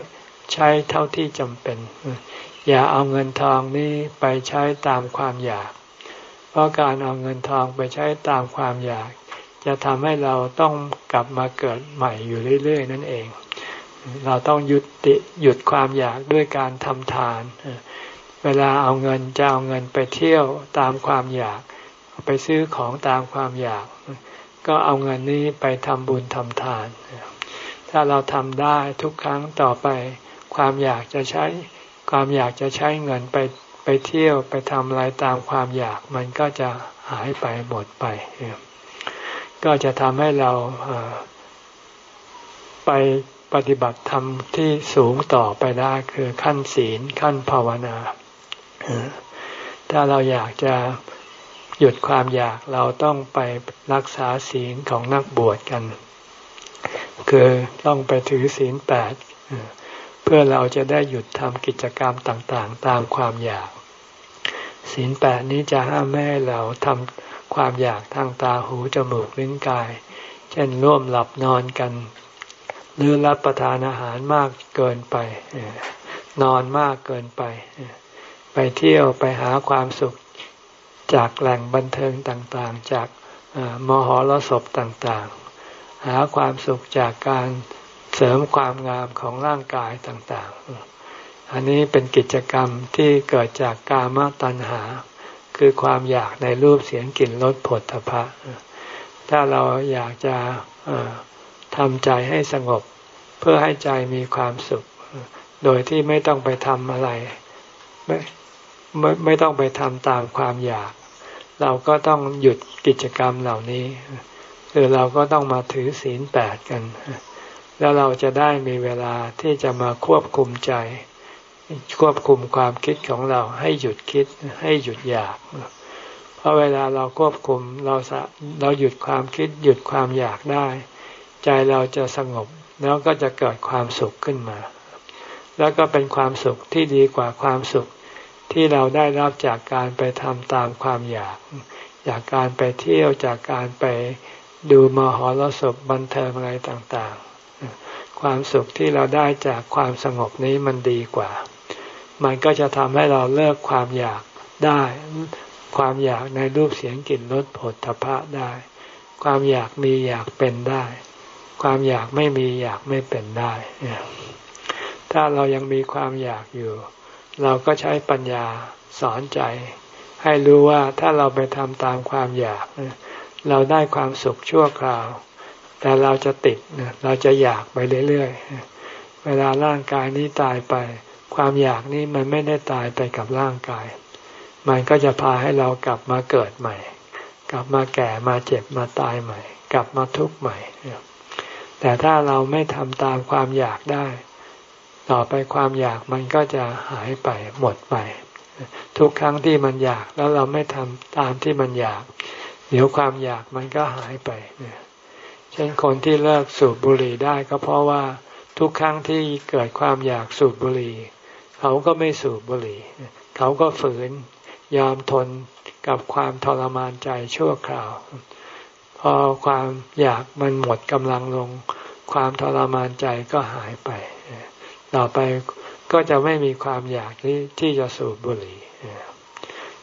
ใช้เท่าที่จำเป็น อย่าเอาเงินทองนี้ไปใช้ตามความอยาก เพราะการเอาเงินทองไปใช้ตามความอยาก จะทำให้เราต้องกลับมาเกิดใหม่อยู่เรื่อย ๆ นั่นเอง เราต้องหยุดติหยุดความอยากด้วยการทำทาน เวลาเอาเงินจะเอาเงินไปเที่ยวตามความอยาก ไปซื้อของตามความอยาก ก็เอาเงินนี้ไปทำบุญทำทาน ถ้าเราทำได้ทุกครั้งต่อไป ความอยากจะใช้ ความอยากจะใช้เงินไปไปเที่ยวไปทำอะไรตามความอยากมันก็จะหายไปหมดไป ก็จะทำให้เราไปปฏิบัติธรรมที่สูงต่อไปได้คือขั้นศีลขั้นภาวนาถ้าเราอยากจะหยุดความอยากเราต้องไปรักษาศีลของนักบวชกัน คือต้องไปถือศีลแปดเพื่อเราจะได้หยุดทำกิจกรรมต่างๆ ตามความอยาก ศีลแปดนี้จะห้ามแม่เราทำ ความอยากทางตาหูจมูกลิ้นกาย เช่นร่วมหลับนอนกัน หรือรับประทานอาหารมากเกินไป นอนมากเกินไป ไปเที่ยวไปหาความสุขจากแหล่งบันเทิงต่างๆ จากมหรสพต่างๆ หาความสุขจากการเสริมความงามของร่างกายต่างๆ อันนี้เป็นกิจกรรมที่เกิดจากกามตัณหา คือความอยากในรูปเสียงกลิ่นรสผลทพะ ถ้าเราอยากจะทำใจให้สงบ เพื่อให้ใจมีความสุข โดยที่ไม่ต้องไปทำอะไร ไม่ไม่ไม่ต้องไปทำตามความอยาก เราก็ต้องหยุดกิจกรรมเหล่านี้คือเราก็ต้องมาถือศีลแปดกัน แล้วเราจะได้มีเวลาที่จะมาควบคุมใจ ควบคุมความคิดของเราให้หยุดคิดให้หยุดอยากเพราะเวลาเราควบคุมเราสะเราหยุดความคิด หยุดความอยากได้ ใจเราจะสงบแล้วก็จะเกิดความสุขขึ้นมา แล้วก็เป็นความสุขที่ดีกว่าความสุขที่เราได้รับจากการไปทำตามความอยาก จากการไปเที่ยวจากการไปดูมหรสพบันเทิงอะไรต่างๆ ความสุขที่เราได้จากความสงบนี้มันดีกว่า มันก็จะทำให้เราเลิกความอยากได้ ความอยากในรูปเสียงกลิ่นรสผลทพะได้ ความอยากมีอยากเป็นได้ ความอยากไม่มีอยากไม่เป็นได้ ถ้าเรายังมีความอยากอยู่ เราก็ใช้ปัญญาสอนใจ ให้รู้ว่าถ้าเราไปทำตามความอยาก เราได้ความสุขชั่วคราว แต่เราจะติดเราจะอยากไปเรื่อยๆ เวลาร่างกายนี้ตายไป ความอยากนี้มันไม่ได้ตายไปกับร่างกาย มันก็จะพาให้เรากลับมาเกิดใหม่ กลับมาแก่มาเจ็บมาตายใหม่ กลับมาทุกข์ใหม่ แต่ถ้าเราไม่ทำตามความอยากได้ ต่อไปความอยากมันก็จะหายไปหมดไป ทุกครั้งที่มันอยากแล้วเราไม่ทำตามที่มันอยาก เดี๋ยวความอยากมันก็หายไปเนี่ยเช่นคนที่เลิกสูบบุหรี่ได้ก็เพราะว่าทุกครั้งที่เกิดความอยากสูบบุหรี่ เขาก็ไม่สูบบุหรี่ เขาก็ฝืนยอมทนกับความทรมานใจชั่วคราว พอความอยากมันหมดกำลังลง ความทรมานใจก็หายไป ต่อไปก็จะไม่มีความอยากที่ที่จะสูบบุหรี่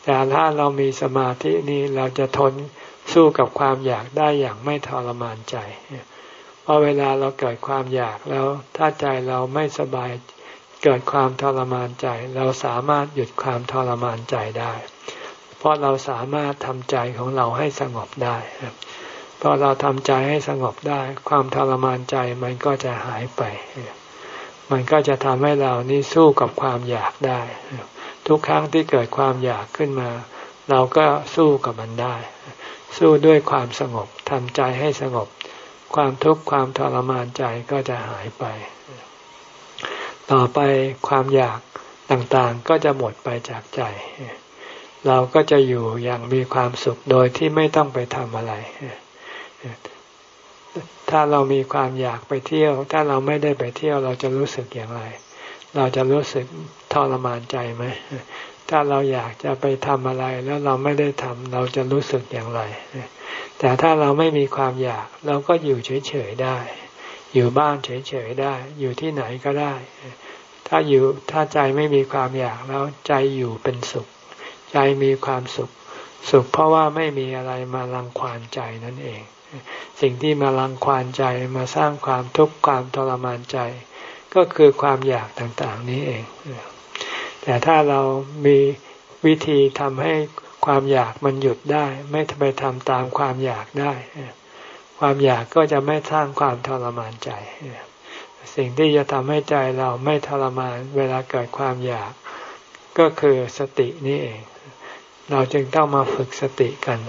แต่ถ้าเรามีสมาธินี้เราจะทนสู้กับความอยากได้อย่างไม่ทรมานใจเพราะเวลาเราเกิดความอยากแล้ว ถ้าใจเราไม่สบาย เกิดความทรมานใจ เราสามารถหยุดความทรมานใจได้ เพราะเราสามารถทำใจของเราให้สงบได้พอเราทำใจให้สงบได้ ความทรมานใจมันก็จะหายไป มันก็จะทำให้เรานี่สู้กับความอยากได้ ทุกครั้งที่เกิดความอยากขึ้นมา เราก็สู้กับมันได้ สู้ด้วยความสงบทำใจให้สงบ ความทุกข์ความทรมานใจก็จะหายไป ต่อไปความอยากต่างๆก็จะหมดไปจากใจ เราก็จะอยู่อย่างมีความสุขโดยที่ไม่ต้องไปทำอะไร ถ้าเรามีความอยากไปเที่ยว ถ้าเราไม่ได้ไปเที่ยวเราจะรู้สึกอย่างไร เราจะรู้สึกทรมานใจไหมถ้าเราอยากจะไปทำอะไรแล้วเราไม่ได้ทำเราจะรู้สึกอย่างไร แต่ถ้าเราไม่มีความอยากเราก็อยู่เฉยๆได้ อยู่บ้านเฉยๆได้ อยู่ที่ไหนก็ได้ ถ้าอยู่ถ้าใจไม่มีความอยากแล้วใจอยู่เป็นสุข ใจมีความสุข สุขเพราะว่าไม่มีอะไรมาลังควานใจนั่นเอง สิ่งที่มาลังควานใจมาสร้างความทุกข์ความทรมานใจ ก็คือความอยากต่างๆนี้เอง แต่ถ้าเรามีวิธีทำให้ความอยากมันหยุดได้ ไม่ไปทำตามความอยากได้ ความอยากก็จะไม่สร้างความทรมานใจ สิ่งที่จะทำให้ใจเราไม่ทรมานเวลาเกิดความอยาก ก็คือสตินี้เอง เราจึงต้องมาฝึกสติกัน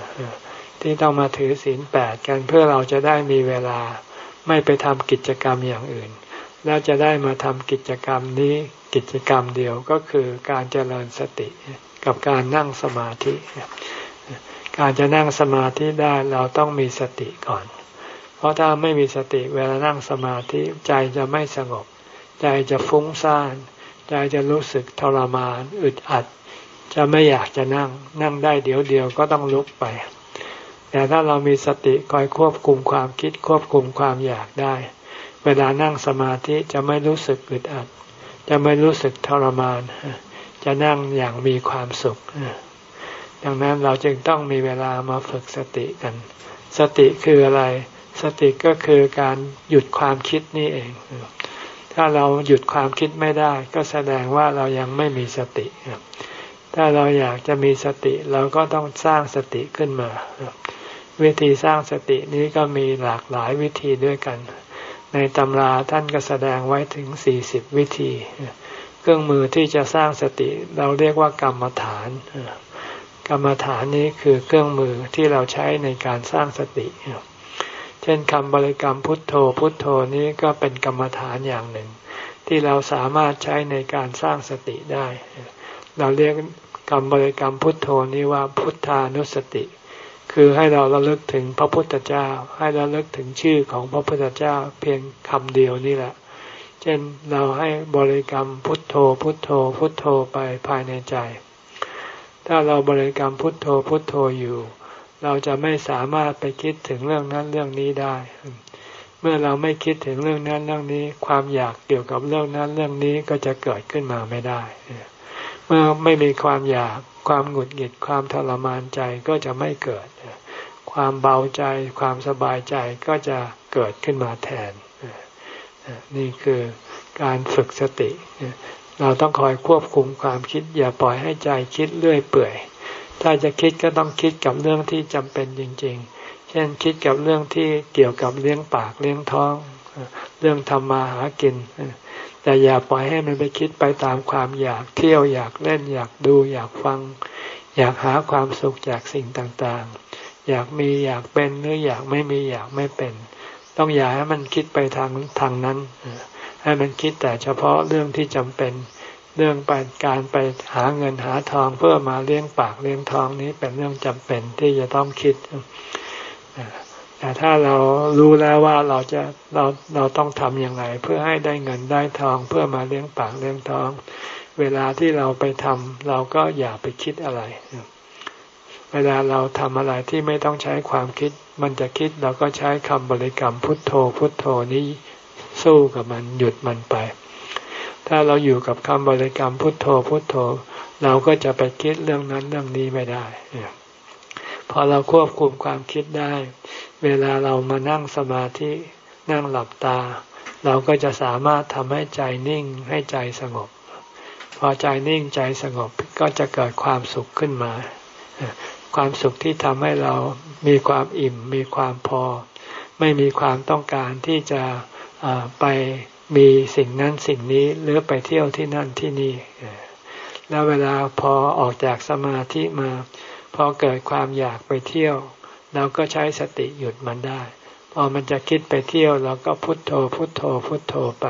ที่ต้องมาถือศีลแปดกันเพื่อเราจะได้มีเวลาไม่ไปทำกิจกรรมอย่างอื่น แล้วจะได้มาทำกิจกรรมนี้กิจกรรมเดียวก็คือการเจริญสติกับการนั่งสมาธิการจะนั่งสมาธิได้เราต้องมีสติก่อน ราะถ้าไม่มีสติเวลานั่งสมาธิใจจะไม่สงบ ใจจะฟุ้งซ่าน ใจจะรู้สึกทรมาน อึดอัด จะไม่อยากจะนั่ง นั่งได้เดี๋ยวเดียวก็ต้องลุกไป แต่ถ้าเรามีสติคอยควบคุมความคิดควบคุมความอยากได้ เวลานั่งสมาธิจะไม่รู้สึกอึดอัด จะไม่รู้สึกทรมาน จะนั่งอย่างมีความสุข ดังนั้นเราจึงต้องมีเวลามาฝึกสติกัน สติคืออะไร สติก็คือการหยุดความคิดนี่เอง ถ้าเราหยุดความคิดไม่ได้ ก็แสดงว่าเรายังไม่มีสติ ถ้าเราอยากจะมีสติเราก็ต้องสร้างสติขึ้นมา วิธีสร้างสตินี้ก็มีหลากหลายวิธีด้วยกัน ในตำราท่านก็แสดงไว้ถึงสี่สิบวิธี เครื่องมือที่จะสร้างสติเราเรียกว่ากรรมฐานกรรมฐานนี้คือเครื่องมือที่เราใช้ในการสร้างสติเช่นคำบริกรรมพุทโธพุทโธนี้ก็เป็นกรรมฐานอย่างหนึ่ง ที่เราสามารถใช้ในการสร้างสติได้ เราเรียกกรรมบริกรรมพุทโธนี้ว่าพุทธานุสติ คือให้เราระลึกถึงพระพุทธเจ้า ให้เราลึกถึงชื่อของพระพุทธเจ้าเพียงคำเดียวนี่แหละ เช่นเราให้บริกรรมพุทโธพุทโธพุทโธไปภายในใจ ถ้าเราบริกรรมพุทโธพุทโธอยู่ เราจะไม่สามารถไปคิดถึงเรื่องนั้นเรื่องนี้ได้ เมื่อเราไม่คิดถึงเรื่องนั้นเรื่องนี้ ความอยากเกี่ยวกับเรื่องนั้นเรื่องนี้ก็จะเกิดขึ้นมาไม่ได้ เมื่อไม่มีความอยากความหงุดหงิดความทรมานใจก็จะไม่เกิด ความเบาใจ ความสบายใจก็จะเกิดขึ้นมาแทน นี่คือการฝึกสติ เราต้องคอยควบคุมความคิด อย่าปล่อยให้ใจคิดเรื่อยเปื่อย ถ้าจะคิดก็ต้องคิดกับเรื่องที่จำเป็นจริง ๆ เช่นคิดกับเรื่องที่เกี่ยวกับเลี้ยงปากเลี้ยงท้อง เรื่องทำมาหากิน แต่อย่าปล่อยให้มันไปคิดไปตามความอยากเที่ยวอยากเล่นอยากดูอยากฟัง อยากหาความสุขจากสิ่งต่างๆ อยากมีอยากเป็นหรืออยากไม่มีอยากไม่เป็น ต้องอย่าให้มันคิดไปทางทางนั้นให้มันคิดแต่เฉพาะเรื่องที่จำเป็น เรื่องไปการไปหาเงินหาทองเพื่อมาเลี้ยงปากเลี้ยงท้องนี้เป็นเรื่องจำเป็นที่จะต้องคิดแต่ถ้าเรารู้แล้วว่าเราจะเราเราต้องทำอย่างไรเพื่อให้ได้เงินได้ทองเพื่อมาเลี้ยงปากเลี้ยงท้อง เวลาที่เราไปทำเราก็อย่าไปคิดอะไร เวลาเราทำอะไรที่ไม่ต้องใช้ความคิด มันจะคิดเราก็ใช้คำบริกรรมพุทโธพุทโธนี้สู้กับมันหยุดมันไป ถ้าเราอยู่กับคำบริกรรมพุทโธพุทโธ เราก็จะไปคิดเรื่องนั้นเรื่องนี้ไม่ได้พอเราควบคุมความคิดได้ เวลาเรามานั่งสมาธินั่งหลับตา เราก็จะสามารถทำให้ใจนิ่งให้ใจสงบ พอใจนิ่งใจสงบก็จะเกิดความสุขขึ้นมา ความสุขที่ทำให้เรามีความอิ่มมีความพอ ไม่มีความต้องการที่จะไป มีสิ่งนั้นสิ่งนี้หรือไปเที่ยวที่นั่นที่นี่แล้วเวลาพอออกจากสมาธิมาพอเกิดความอยากไปเที่ยว เราก็ใช้สติหยุดมันได้ พอมันจะคิดไปเที่ยวเราก็พุโทโธพุโทโธพุโทโธไป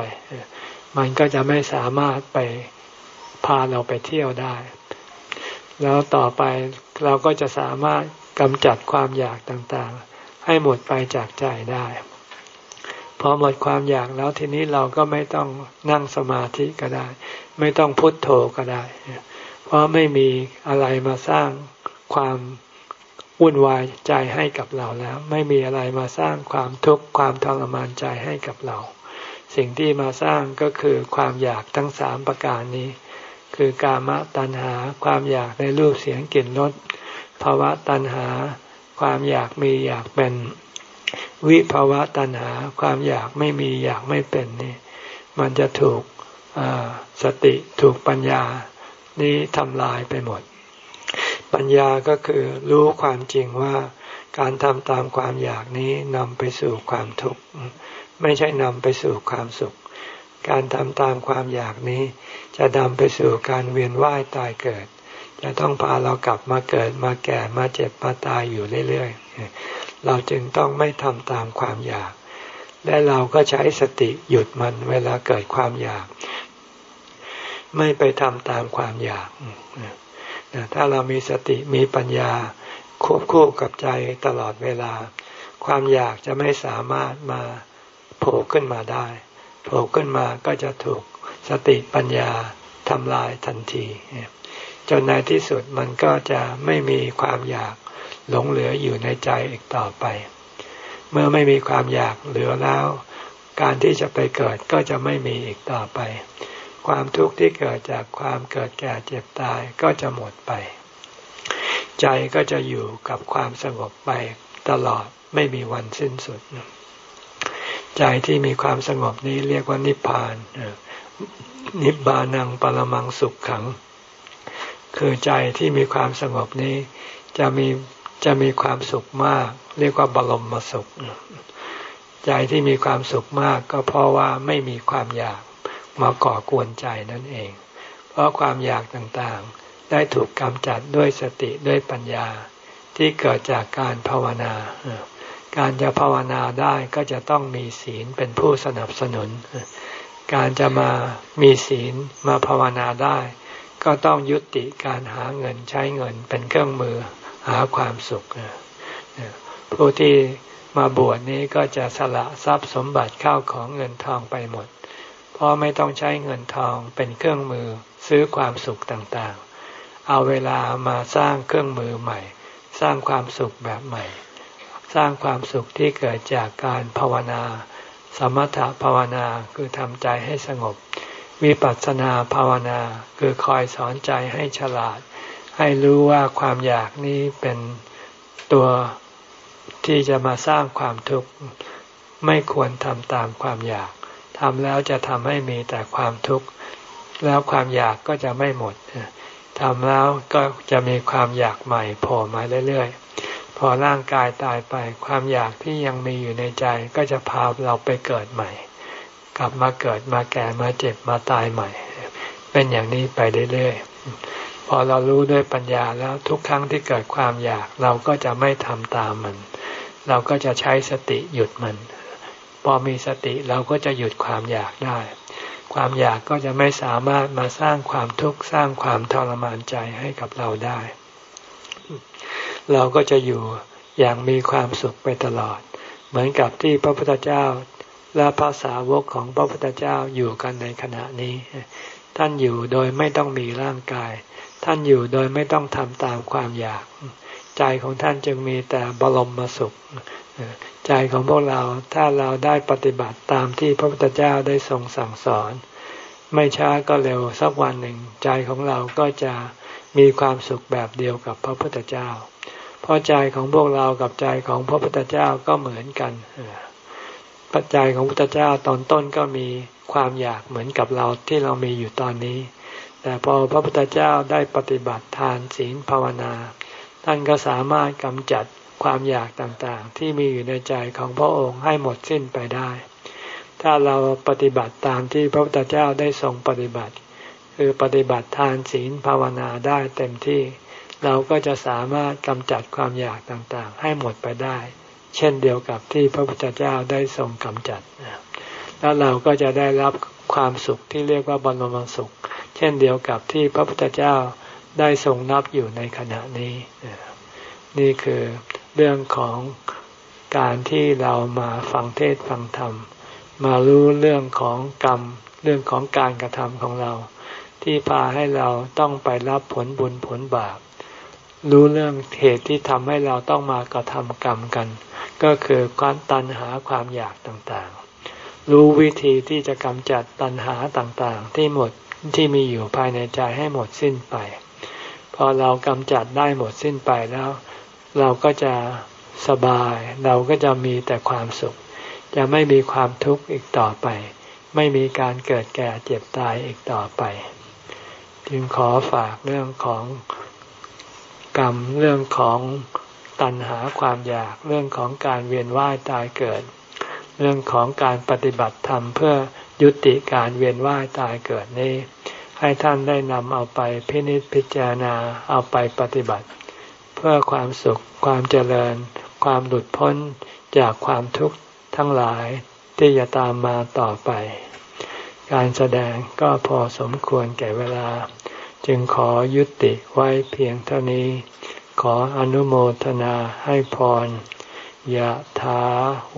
มันก็จะไม่สามารถไปพาเราไปเที่ยวได้ แล้วต่อไปเราก็จะสามารถกำจัดความอยากต่างๆ ให้หมดไปจากใจได้ พอหมดความอยากแล้วทีนี้เราก็ไม่ต้องนั่งสมาธิก็ได้ ไม่ต้องพุทโธก็ได้ เพราะไม่มีอะไรมาสร้างความวุ่นวายใจให้กับเราแล้ว ไม่มีอะไรมาสร้างความทุกข์ความทรมานใจให้กับเรา สิ่งที่มาสร้างก็คือความอยากทั้งสามประการนี้ คือกามตัณหาความอยากในรูปเสียงกลิ่นรสภาวะตัณหา ความอยากมีอยากเป็น วิภาวะตัณหาความอยากไม่มีอยากไม่เป็นนี่ มันจะถูกสติถูกปัญญานี้ทำลายไปหมด ปัญญาก็คือรู้ความจริงว่าการทำตามความอยากนี้นำไปสู่ความทุกข์ไม่ใช่นำไปสู่ความสุข การทำตามความอยากนี้ จะนำไปสู่การเวียนว่ายตายเกิด จะต้องพาเรากลับมาเกิดมาแก่มาเจ็บมาตายอยู่เรื่อย เราจึงต้องไม่ทำตามความอยาก และเราก็ใช้สติหยุดมันเวลาเกิดความอยาก ไม่ไปทำตามความอยากถ้าเรามีสติมีปัญญาควบคู่กับใจตลอดเวลา ความอยากจะไม่สามารถมาโผล่ขึ้นมาได้โผล่ขึ้นมาก็จะถูกสติปัญญาทำลายทันที จนในที่สุดมันก็จะไม่มีความอยาก หลงเหลืออยู่ในใจอีกต่อไป เมื่อไม่มีความอยากเหลือแล้ว การที่จะไปเกิดก็จะไม่มีอีกต่อไป ความทุกข์ที่เกิดจากความเกิดแก่เจ็บตายก็จะหมดไป ใจก็จะอยู่กับความสงบไปตลอดไม่มีวันสิ้นสุด ใจที่มีความสงบนี้เรียกว่านิพพานนิบานังปรมังสุขขัง คือใจที่มีความสงบนี้ จะมี จะมีความสุขมาก เรียกว่าบรมสุข ใจที่มีความสุขมากก็เพราะว่าไม่มีความอยากมาก่อกวนใจนั่นเอง เพราะความอยากต่างๆ ได้ถูกกำจัดด้วยสติด้วยปัญญาที่เกิดจากการภาวนา การจะภาวนาได้ก็จะต้องมีศีลเป็นผู้สนับสนุน การจะมามีศีลมาภาวนาได้ ก็ต้องยุติการหาเงินใช้เงินเป็นเครื่องมือ หาความสุขผู้ที่มาบวชนี้ก็จะสละทรัพย์สมบัติเข้าของเงินทองไปหมด เพราะไม่ต้องใช้เงินทองเป็นเครื่องมือซื้อความสุขต่างๆ เอาเวลามาสร้างเครื่องมือใหม่ สร้างความสุขแบบใหม่ สร้างความสุขที่เกิดจากการภาวนา สมถภาวนาคือทำใจให้สงบ วิปัสสนาภาวนาคือคอยสอนใจให้ฉลาด ให้รู้ว่าความอยากนี้เป็นตัวที่จะมาสร้างความทุกข์ ไม่ควรทำตามความอยากทำแล้วจะทำให้มีแต่ความทุกข์ แล้วความอยากก็จะไม่หมดทำแล้วก็จะมีความอยากใหม่โผล่มาเรื่อยๆ พอร่างกายตายไปความอยากที่ยังมีอยู่ในใจก็จะพาเราไปเกิดใหม่ กลับมาเกิดมาแก่มาเจ็บมาตายใหม่ เป็นอย่างนี้ไปเรื่อยๆ พอเรารู้ด้วยปัญญาแล้วทุกครั้งที่เกิดความอยาก เราก็จะไม่ทำตามมัน เราก็จะใช้สติหยุดมัน พอมีสติเราก็จะหยุดความอยากได้ ความอยากก็จะไม่สามารถมาสร้างความทุกข์สร้างความทรมานใจให้กับเราได้ เราก็จะอยู่อย่างมีความสุขไปตลอด เหมือนกับที่พระพุทธเจ้าและภาษาวกของพระพุทธเจ้าอยู่กันในขณะนี้ ท่านอยู่โดยไม่ต้องมีร่างกาย ท่านอยู่โดยไม่ต้องทำตามความอยาก ใจของท่านจึงมีแต่บรมมสุข ใจของพวกเราถ้าเราได้ปฏิบัติตามที่พระพุทธเจ้าได้ทรงสั่งสอน ไม่ช้าก็เร็วสักวันหนึ่ง ใจของเราก็จะมีความสุขแบบเดียวกับพระพุทธเจ้า เพราะใจของพวกเรากับใจของพระพุทธเจ้าก็เหมือนกันปัจจัยของพระพุทธเจ้าตอนต้นก็มีความอยากเหมือนกับเราที่เรามีอยู่ตอนนี้ แต่พอพระพุทธเจ้าได้ปฏิบัติทานศีลภาวนา ท่านก็สามารถกำจัดความอยากต่างๆ ที่มีอยู่ในใจของพระองค์ให้หมดสิ้นไปได้ ถ้าเราปฏิบัติตามที่พระพุทธเจ้าได้ทรงปฏิบัติ คือปฏิบัติทานศีลภาวนาได้เต็มที่ เราก็จะสามารถกำจัดความอยากต่างๆ ให้หมดไปได้ เช่นเดียวกับที่พระพุทธเจ้าได้ทรงกำจัด แล้วเราก็จะได้รับ ความสุขที่เรียกว่าบรมสุข เช่นเดียวกับที่พระพุทธเจ้าได้ทรงนับอยู่ในขณะนี้ นี่คือเรื่องของการที่เรามาฟังเทศฟังธรรม มารู้เรื่องของกรรม เรื่องของการกระทำของเรา ที่พาให้เราต้องไปรับผลบุญผลบาปรู้เรื่องเหตุที่ทำให้เราต้องมากระทำกรรมกัน ก็คือความตัณหาความอยากต่างๆ รู้วิธีที่จะกำจัดตัณหาต่างๆ ที่หมดที่มีอยู่ภายในใจให้หมดสิ้นไป พอเรากำจัดได้หมดสิ้นไปแล้ว เราก็จะสบาย เราก็จะมีแต่ความสุข จะไม่มีความทุกข์อีกต่อไป ไม่มีการเกิดแก่เจ็บตายอีกต่อไป จึงขอฝากเรื่องของกรรมเรื่องของตัณหาความอยากเรื่องของการเวียนว่ายตายเกิด เรื่องของการปฏิบัติธรรมเพื่อยุติการเวียนว่ายตายเกิดนี้ ให้ท่านได้นำเอาไปพินิจพิจารณาเอาไปปฏิบัติ เพื่อความสุขความเจริญ ความหลุดพ้นจากความทุกข์ทั้งหลายที่จะตามมาต่อไป การแสดงก็พอสมควรแก่เวลา จึงขอยุติไว้เพียงเท่านี้ ขออนุโมทนาให้พร ยะถา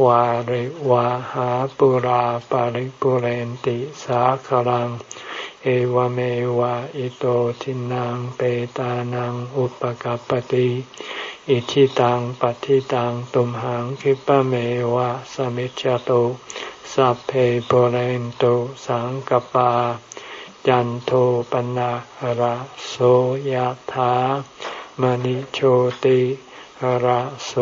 วาริวาหาปุราปาริปุเรนติสาคลัง เอวเมวะอิโตทินังเปตานังอุปกัรปติอิชิตังปฏิตังตุมหังคิปะเมวะสมิจจตุสัพเพปเรนตุสังกปา จันโทปนะระโสยธามณิโชติ ระโส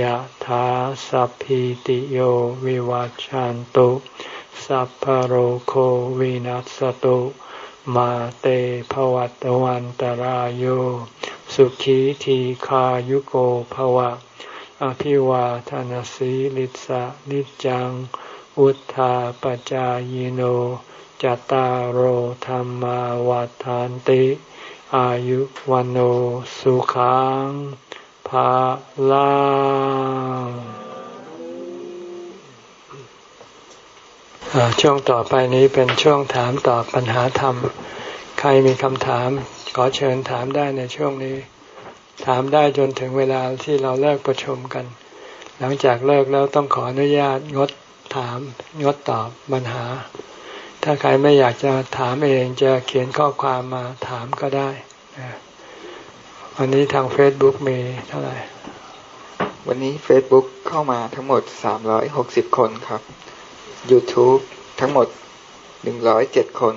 ยธาสัพพิติโยวิวัจจันตุสัพพโรโควินัสตุมาเตภวัตวันตรโยสุขีทีขายุโกภวะ อภิวาทานสีลิสะนิจังวุธาปจายโนจตารโหธรรมวาทานติ อายุวันโอสุขัง ภาลาช่วงต่อไปนี้เป็นช่วงถามตอบปัญหาธรรม ใครมีคำถามขอเชิญถามได้ในช่วงนี้ ถามได้จนถึงเวลาที่เราเลิกประชุมกัน หลังจากเลิกแล้วต้องขออนุญาตงดถามงดตอบปัญหา ถ้าใครไม่อยากจะถามเองจะเขียนข้อความมาถามก็ได้ วันนี้ทาง Facebook มีเท่าไหร่ วันนี้ Facebook เข้ามาทั้งหมด 360 คนครับ YouTube ทั้งหมด 107 คน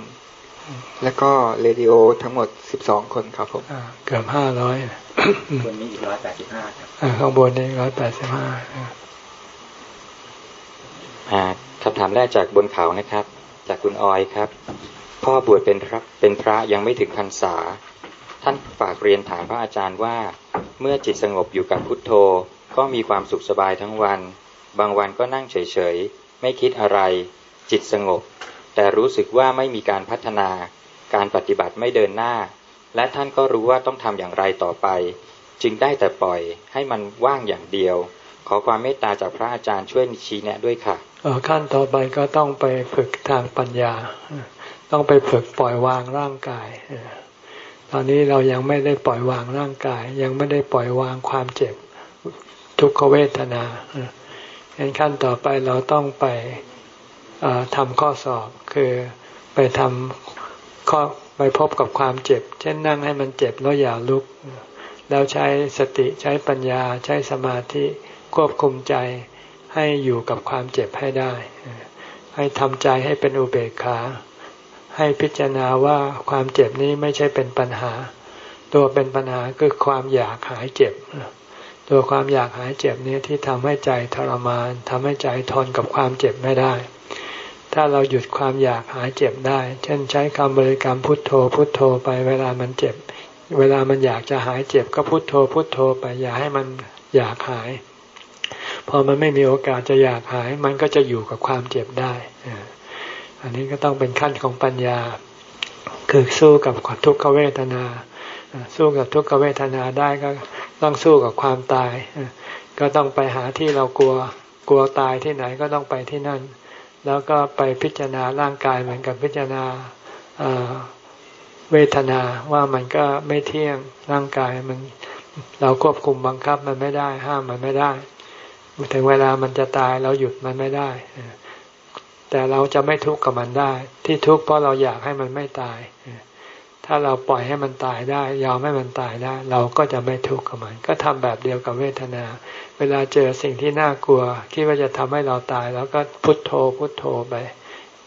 แล้วก็เรดิโอทั้งหมด 12 คนครับผมเกือบห้าร้อยวันนี้อีกร้อยแปดสิบห้าครับข้างบนนี้ร้อยแปดสิบห้าคำถามแรกจากบนเขานะครับ จากคุณออยครับ พ่อบวชเป็นพระเป็นพระยังไม่ถึงพรรษา ท่านฝากเรียนถามพระอาจารย์ว่า เมื่อจิตสงบอยู่กับพุทโธ ก็มีความสุขสบายทั้งวัน บางวันก็นั่งเฉยๆ ไม่คิดอะไร จิตสงบ แต่รู้สึกว่าไม่มีการพัฒนา การปฏิบัติไม่เดินหน้า และท่านก็รู้ว่าต้องทำอย่างไรต่อไป จึงได้แต่ปล่อยให้มันว่างอย่างเดียว ขอความเมตตาจากพระอาจารย์ช่วยชี้แนะด้วยค่ะขั้นต่อไปก็ต้องไปฝึกทางปัญญา ต้องไปฝึกปล่อยวางร่างกาย ตอนนี้เรายังไม่ได้ปล่อยวางร่างกาย ยังไม่ได้ปล่อยวางความเจ็บทุกขเวทนาเห็นขั้นต่อไปเราต้องไปทำข้อสอบคือไปทำข้อไปพบกับความเจ็บ เช่นนั่งให้มันเจ็บแล้วอย่าลุก แล้วใช้สติใช้ปัญญาใช้สมาธิควบคุมใจให้อยู่กับความเจ็บให้ได้ ให้ทำใจให้เป็นอุเบกขา ให้พิจารณาว่าความเจ็บนี้ไม่ใช่เป็นปัญหา ตัวเป็นปัญหาคือความอยากหายเจ็บ ตัวความอยากหายเจ็บนี้ที่ทำให้ใจทรมานทำให้ใจทนกับความเจ็บไม่ได้ ถ้าเราหยุดความอยากหายเจ็บได้ เช่นใช้คำบริกรรมพุทโธ พุทโธไปเวลามันเจ็บ เวลามันอยากจะหายเจ็บก็พุทโธ พุทโธไปอย่าให้มันอยากหาย พอมันไม่มีโอกาสจะอยากหาย มันก็จะอยู่กับความเจ็บได้ อันนี้ก็ต้องเป็นขั้นของปัญญา คือสู้กับทุกขเวทนา สู้กับทุกขเวทนาได้ก็ต้องสู้กับความตาย ก็ต้องไปหาที่เรากลัวกลัวตายที่ไหนก็ต้องไปที่นั่น แล้วก็ไปพิจารณาร่างกายเหมือนกับพิจารณาเวทนาว่ามันก็ไม่เที่ยงร่างกายมันเราควบคุมบังคับมันไม่ได้ ห้ามมันไม่ได้ ถึงเวลามันจะตายเราหยุดมันไม่ได้ แต่เราจะไม่ทุกข์กับมันได้ ที่ทุกข์เพราะเราอยากให้มันไม่ตาย ถ้าเราปล่อยให้มันตายได้ ยอมให้มันตายได้ เราก็จะไม่ทุกข์กับมัน ก็ทำแบบเดียวกับเวทนา เวลาเจอสิ่งที่น่ากลัว คิดว่าจะทำให้เราตาย แล้วก็พุทโธพุทโธไป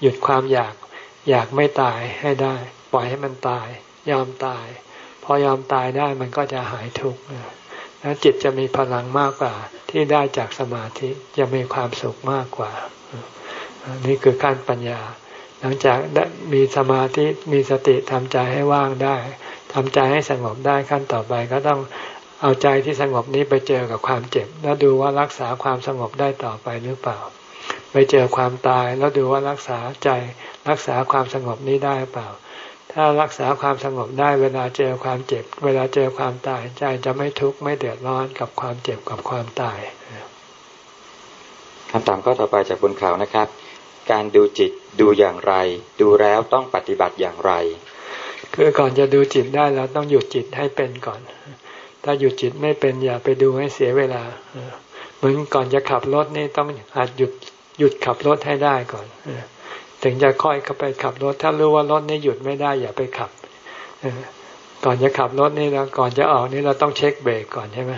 หยุดความอยากอยากไม่ตายให้ได้ ปล่อยให้มันตาย ยอมตาย พอยอมตายได้มันก็จะหายทุกข์แล้วจิตจะมีพลังมากกว่า ที่ได้จากสมาธิจะมีความสุขมากกว่า นี่คือขั้นปัญญา หลังจากมีสมาธิมีสติทำใจให้ว่างได้ทำใจให้สงบได้ขั้นต่อไปก็ต้องเอาใจที่สงบนี้ไปเจอกับความเจ็บ แล้วดูว่ารักษาความสงบได้ต่อไปหรือเปล่า ไปเจอความตายแล้วดูว่ารักษาใจรักษาความสงบนี้ได้เปล่า ถ้ารักษาความสงบได้เวลาเจอความเจ็บ เวลาเจอความตายใจจะไม่ทุกข์ไม่เดือดร้อนกับความเจ็บกับความตายคำถามข้อต่อไปจากบนเขาวนะครับ การดูจิตดูอย่างไร ดูแล้วต้องปฏิบัติอย่างไร คือก่อนจะดูจิตได้เราต้องหยุดจิตให้เป็นก่อน ถ้าหยุดจิตไม่เป็นอย่าไปดูให้เสียเวลา เหมือนก่อนจะขับรถนี่ต้องหัดหยุดหยุดขับรถให้ได้ก่อนถึงจะค่อยเข้าไปขับรถ ถ้ารู้ว่ารถนี้หยุดไม่ได้อย่าไปขับก่อนจะขับรถนี่แล้วก่อนจะออกนี่เราต้องเช็คเบรกก่อนใช่ไหม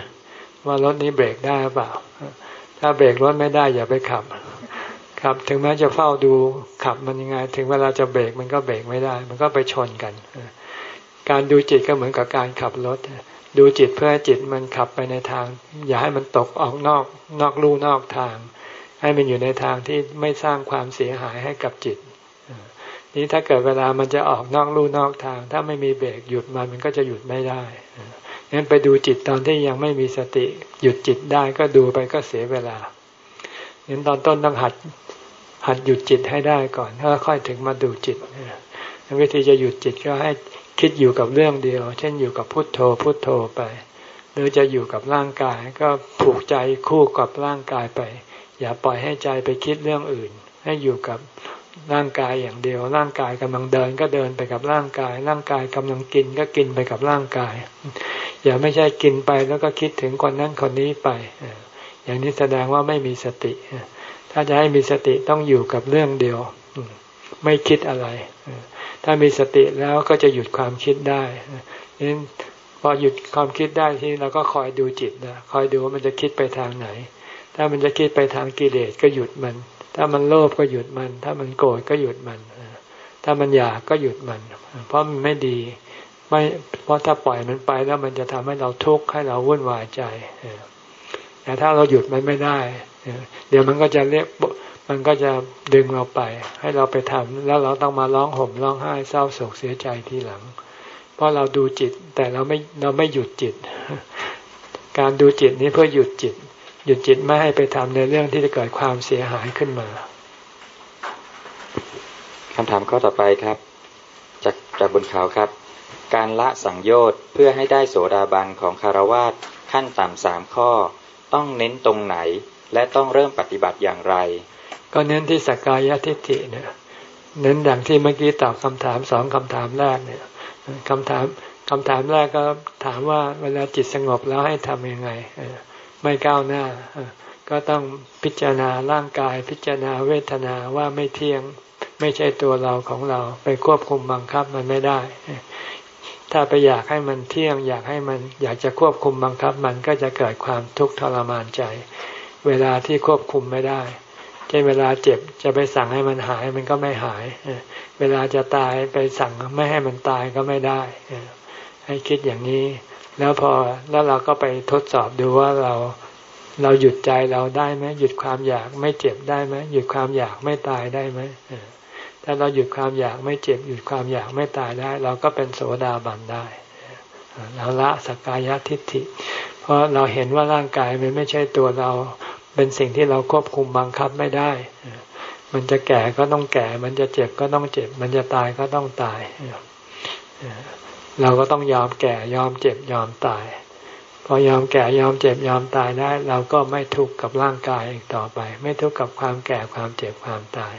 ว่ารถนี้เบรกได้หรือเปล่า ถ้าเบรกรถไม่ได้อย่าไปขับ ครับถึงแม้จะเฝ้าดูขับมันยังไง ถึงเวลาจะเบรกมันก็เบรกไม่ได้ มันก็ไปชนกัน การดูจิตก็เหมือนกับการขับรถ ดูจิตเพื่อให้จิตมันขับไปในทาง อย่าให้มันตกออกนอกนอกลู่นอกทาง ให้มันอยู่ในทางที่ไม่สร้างความเสียหายให้กับจิต นี้ถ้าเกิดเวลามันจะออกนอกลู่นอกทาง ถ้าไม่มีเบรกหยุดมันมันก็จะหยุดไม่ได้งั้นไปดูจิตตอนที่ยังไม่มีสติ หยุดจิตได้ก็ดูไปก็เสียเวลางั้นตอนต้นต้องหัด หัดหยุดจิตให้ได้ก่อนแล้วค่อยถึงมาดูจิตวิธีจะหยุดจิตก็ให้คิดอยู่กับเรื่องเดียว เช่นอยู่กับพุทโธพุทโธไป หรือจะอยู่กับร่างกายก็ผูกใจคู่กับร่างกายไป อย่าปล่อยให้ใจไปคิดเรื่องอื่น ให้อยู่กับร่างกายอย่างเดียว ร่างกายกำลังเดินก็เดินไปกับร่างกาย ร่างกายกำลังกินก็กินไปกับร่างกาย อย่าไม่ใช่กินไปแล้วก็คิดถึงคนนั้นคนนี้ไป อย่างนี้แสดงว่าไม่มีสติ ถ้าจะให้มีสติต้องอยู่กับเรื่องเดียว ไม่คิดอะไร ถ้ามีสติแล้วก็จะหยุดความคิดได้นี่พอหยุดความคิดได้ที่เราก็คอยดูจิตนะคอยดูว่ามันจะคิดไปทางไหน ถ้ามันจะคิดไปทางกิเลสก็หยุดมัน ถ้ามันโลภก็หยุดมัน ถ้ามันโกรธก็หยุดมัน ถ้ามันอยากก็หยุดมัน เพราะมันไม่ดีไม่เพราะถ้าปล่อยมันไปแล้วมันจะทำให้เราทุกข์ให้เราวุ่นวายใจแต่ถ้าเราหยุดมันไม่ได้ เดี๋ยวมันก็จะเรียกมันก็จะดึงเราไป ให้เราไปทำแล้วเราต้องมาร้องห่มร้องไห้เศร้าโศกเสียใจทีหลัง เพราะเราดูจิตแต่เราไม่เราไม่หยุดจิต การดูจิตนี้เพื่อหยุดจิต หยุดจิตไม่ให้ไปทำในเรื่องที่จะเกิดความเสียหายขึ้นมาคำถามข้อต่อไปครับ จากจากบนเขาครับ การละสังโยชน์เพื่อให้ได้โสดาบันของคารวาสขั้นต่ำสามข้อ ต้องเน้นตรงไหน และต้องเริ่มปฏิบัติอย่างไร ก็เน้นที่สกายทิฏฐิเนี่ยเน้นอย่างที่เมื่อกี้ตอบคำถามสองคำถามแรกเนี่ยคำถามคำถามแรกก็ถามว่าเวลาจิตสงบแล้วให้ทำยังไงไม่ก้าวหน้า ก็ต้องพิจารณาร่างกาย พิจารณาเวทนาว่าไม่เที่ยงไม่ใช่ตัวเราของเราไปควบคุมบังคับมันไม่ได้ ถ้าไปอยากให้มันเที่ยง อยากให้มันอยากจะควบคุมบังคับมันก็จะเกิดความทุกข์ทรมานใจ เวลาที่ควบคุมไม่ได้เช่นเวลาเจ็บจะไปสั่งให้มันหายมันก็ไม่หาย เวลาจะตายไปสั่งไม่ให้มันตายก็ไม่ได้ ให้คิดอย่างนี้ แล้วพอแล้วเราก็ไปทดสอบดูว่าเราเราหยุดใจเราได้ไหมหยุดความอยากไม่เจ็บได้ไหมหยุดความอยากไม่ตายได้ไหมถ้าเราหยุดความอยากไม่เจ็บ หยุดความอยากไม่ตายได้ เราก็เป็นโสดาบันได้เราละสกกายทิฏฐิ เพราะเราเห็นว่าร่างกายมันไม่ใช่ตัวเรา เป็นสิ่งที่เราควบคุมบังคับไม่ได้ มันจะแก่ก็ต้องแก่ มันจะเจ็บก็ต้องเจ็บ มันจะตายก็ต้องตาย เราก็ต้องยอมแก่ยอมเจ็บยอมตาย พอยอมแก่ยอมเจ็บยอมตายได้ เราก็ไม่ทุกข์กับร่างกายอีกต่อไป ไม่ทุกข์กับความแก่ความเจ็บความตาย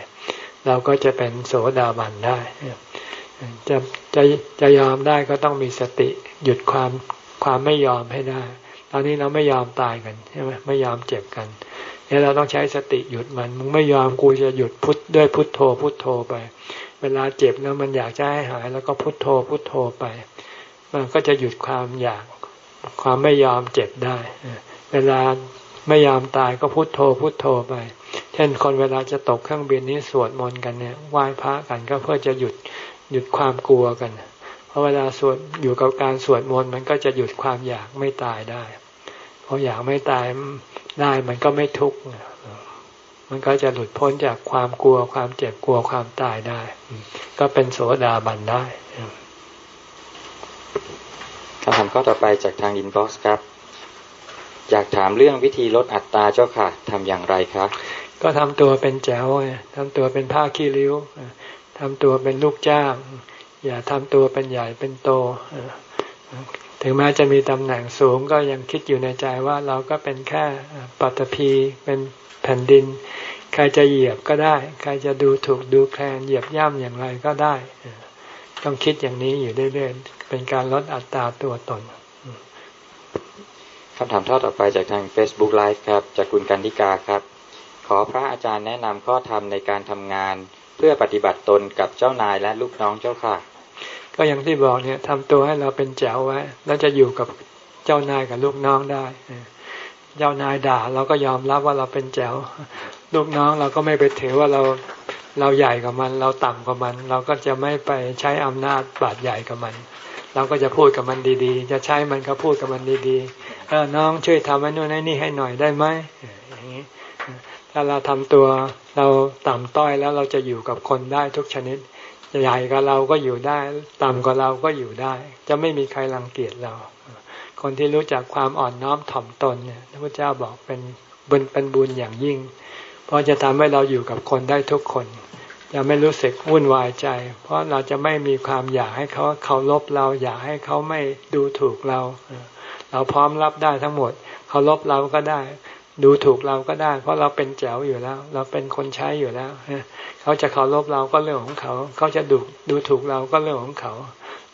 เราก็จะเป็นโสดาบันได้ จะจะจะยอมได้ก็ต้องมีสติหยุดความความไม่ยอมให้ได้ ตอนนี้เราไม่ยอมตายกันใช่ไหมไม่ยอมเจ็บกันเนี่ยเราต้องใช้สติหยุดมันมึงไม่ยอมกูจะหยุดพุทด้วยพุทโธพุทโธไป เวลาเจ็บแล้วมันอยากจะให้หาย แล้วก็พุทโธพุทโธไป มันก็จะหยุดความอยากความไม่ยอมเจ็บได้ เวลาไม่ยอมตายก็พุทโธพุทโธไป เช่นคนเวลาจะตกเครื่องบินนี้สวดมนต์กันเนี่ยไหว้พระกันก็เพื่อจะหยุดหยุดความกลัวกัน เพราะเวลาสวดอยู่กับการสวดมนต์มันก็จะหยุดความอยากไม่ตายได้เพราะอยากไม่ตายได้มันก็ไม่ทุกข์มันก็จะหลุดพ้นจากความกลัวความเจ็บกลัวความตายได้ ก็เป็นโสดาบันได้คำถามข้อต่อไปจากทาง inbox ครับอยากถามเรื่องวิธีลดอัตตาเจ้าค่ะทำอย่างไรครับ ก็ทำตัวเป็นแจ๋วทำตัวเป็นผ้าขี้ริ้วทำตัวเป็นลูกจ้าง อย่าทำตัวเป็นใหญ่เป็นโต ถึงแม้จะมีตำแหน่งสูงก็ยังคิดอยู่ในใจว่าเราก็เป็นแค่ปฐพีเป็นแผ่นดิน ใครจะเหยียบก็ได้ ใครจะดูถูกดูแคลนเหยียบย่ำอย่างไรก็ได้ ต้องคิดอย่างนี้อยู่เรื่อยๆ เป็นการลดอัตราตัวตนคำถามทอดต่อไปจากทาง Facebook Live ครับ จากคุณกันธิกาครับ ขอพระอาจารย์แนะนำข้อธรรมในการทำงาน เพื่อปฏิบัติตนกับเจ้านายและลูกน้องเจ้าค่ะ ก็อย่างที่บอกเนี่ยทำตัวให้เราเป็นแจ๋วไว้ แล้วจะอยู่กับเจ้านายกับลูกน้องได้เจ้านายด่าเราก็ยอมรับว่าเราเป็นแจ๋ว ลูกน้องเราก็ไม่ไปถือว่าเราเราใหญ่กับมัน เราต่ำกว่ามัน เราก็จะไม่ไปใช้อำนาจบาดใหญ่กับมัน เราก็จะพูดกับมันดีๆ จะใช้มันก็พูดกับมันดีๆเออน้องช่วยทำให้นู่นให้นี่ให้หน่อยได้ไหมอย่างนี้ถ้าเราทำตัวเราต่ำต้อยแล้วเราจะอยู่กับคนได้ทุกชนิด ใหญ่กว่าเราก็อยู่ได้ ต่ำกว่าเราก็อยู่ได้ จะไม่มีใครรังเกียจเรา คนที่รู้จักความอ่อนน้อมถ่อมตนเนี่ยพระเจ้าบอกเป็นบุญเป็นบุญอย่างยิ่ง เพราะจะทำให้เราอยู่กับคนได้ทุกคนจะไม่รู้สึกวุ่นวายใจ เพราะเราจะไม่มีความอยากให้เขาเคารพเรา อยากให้เขาไม่ดูถูกเรา เราพร้อมรับได้ทั้งหมดเคารพเราก็ได้ ดูถูกเราก็ได้ เพราะเราเป็นแจ๋วอยู่แล้ว เราเป็นคนใช้อยู่แล้วเขาจะเคารพเราก็เรื่องของเขา เขาจะดูดูถูกเราก็เรื่องของเขา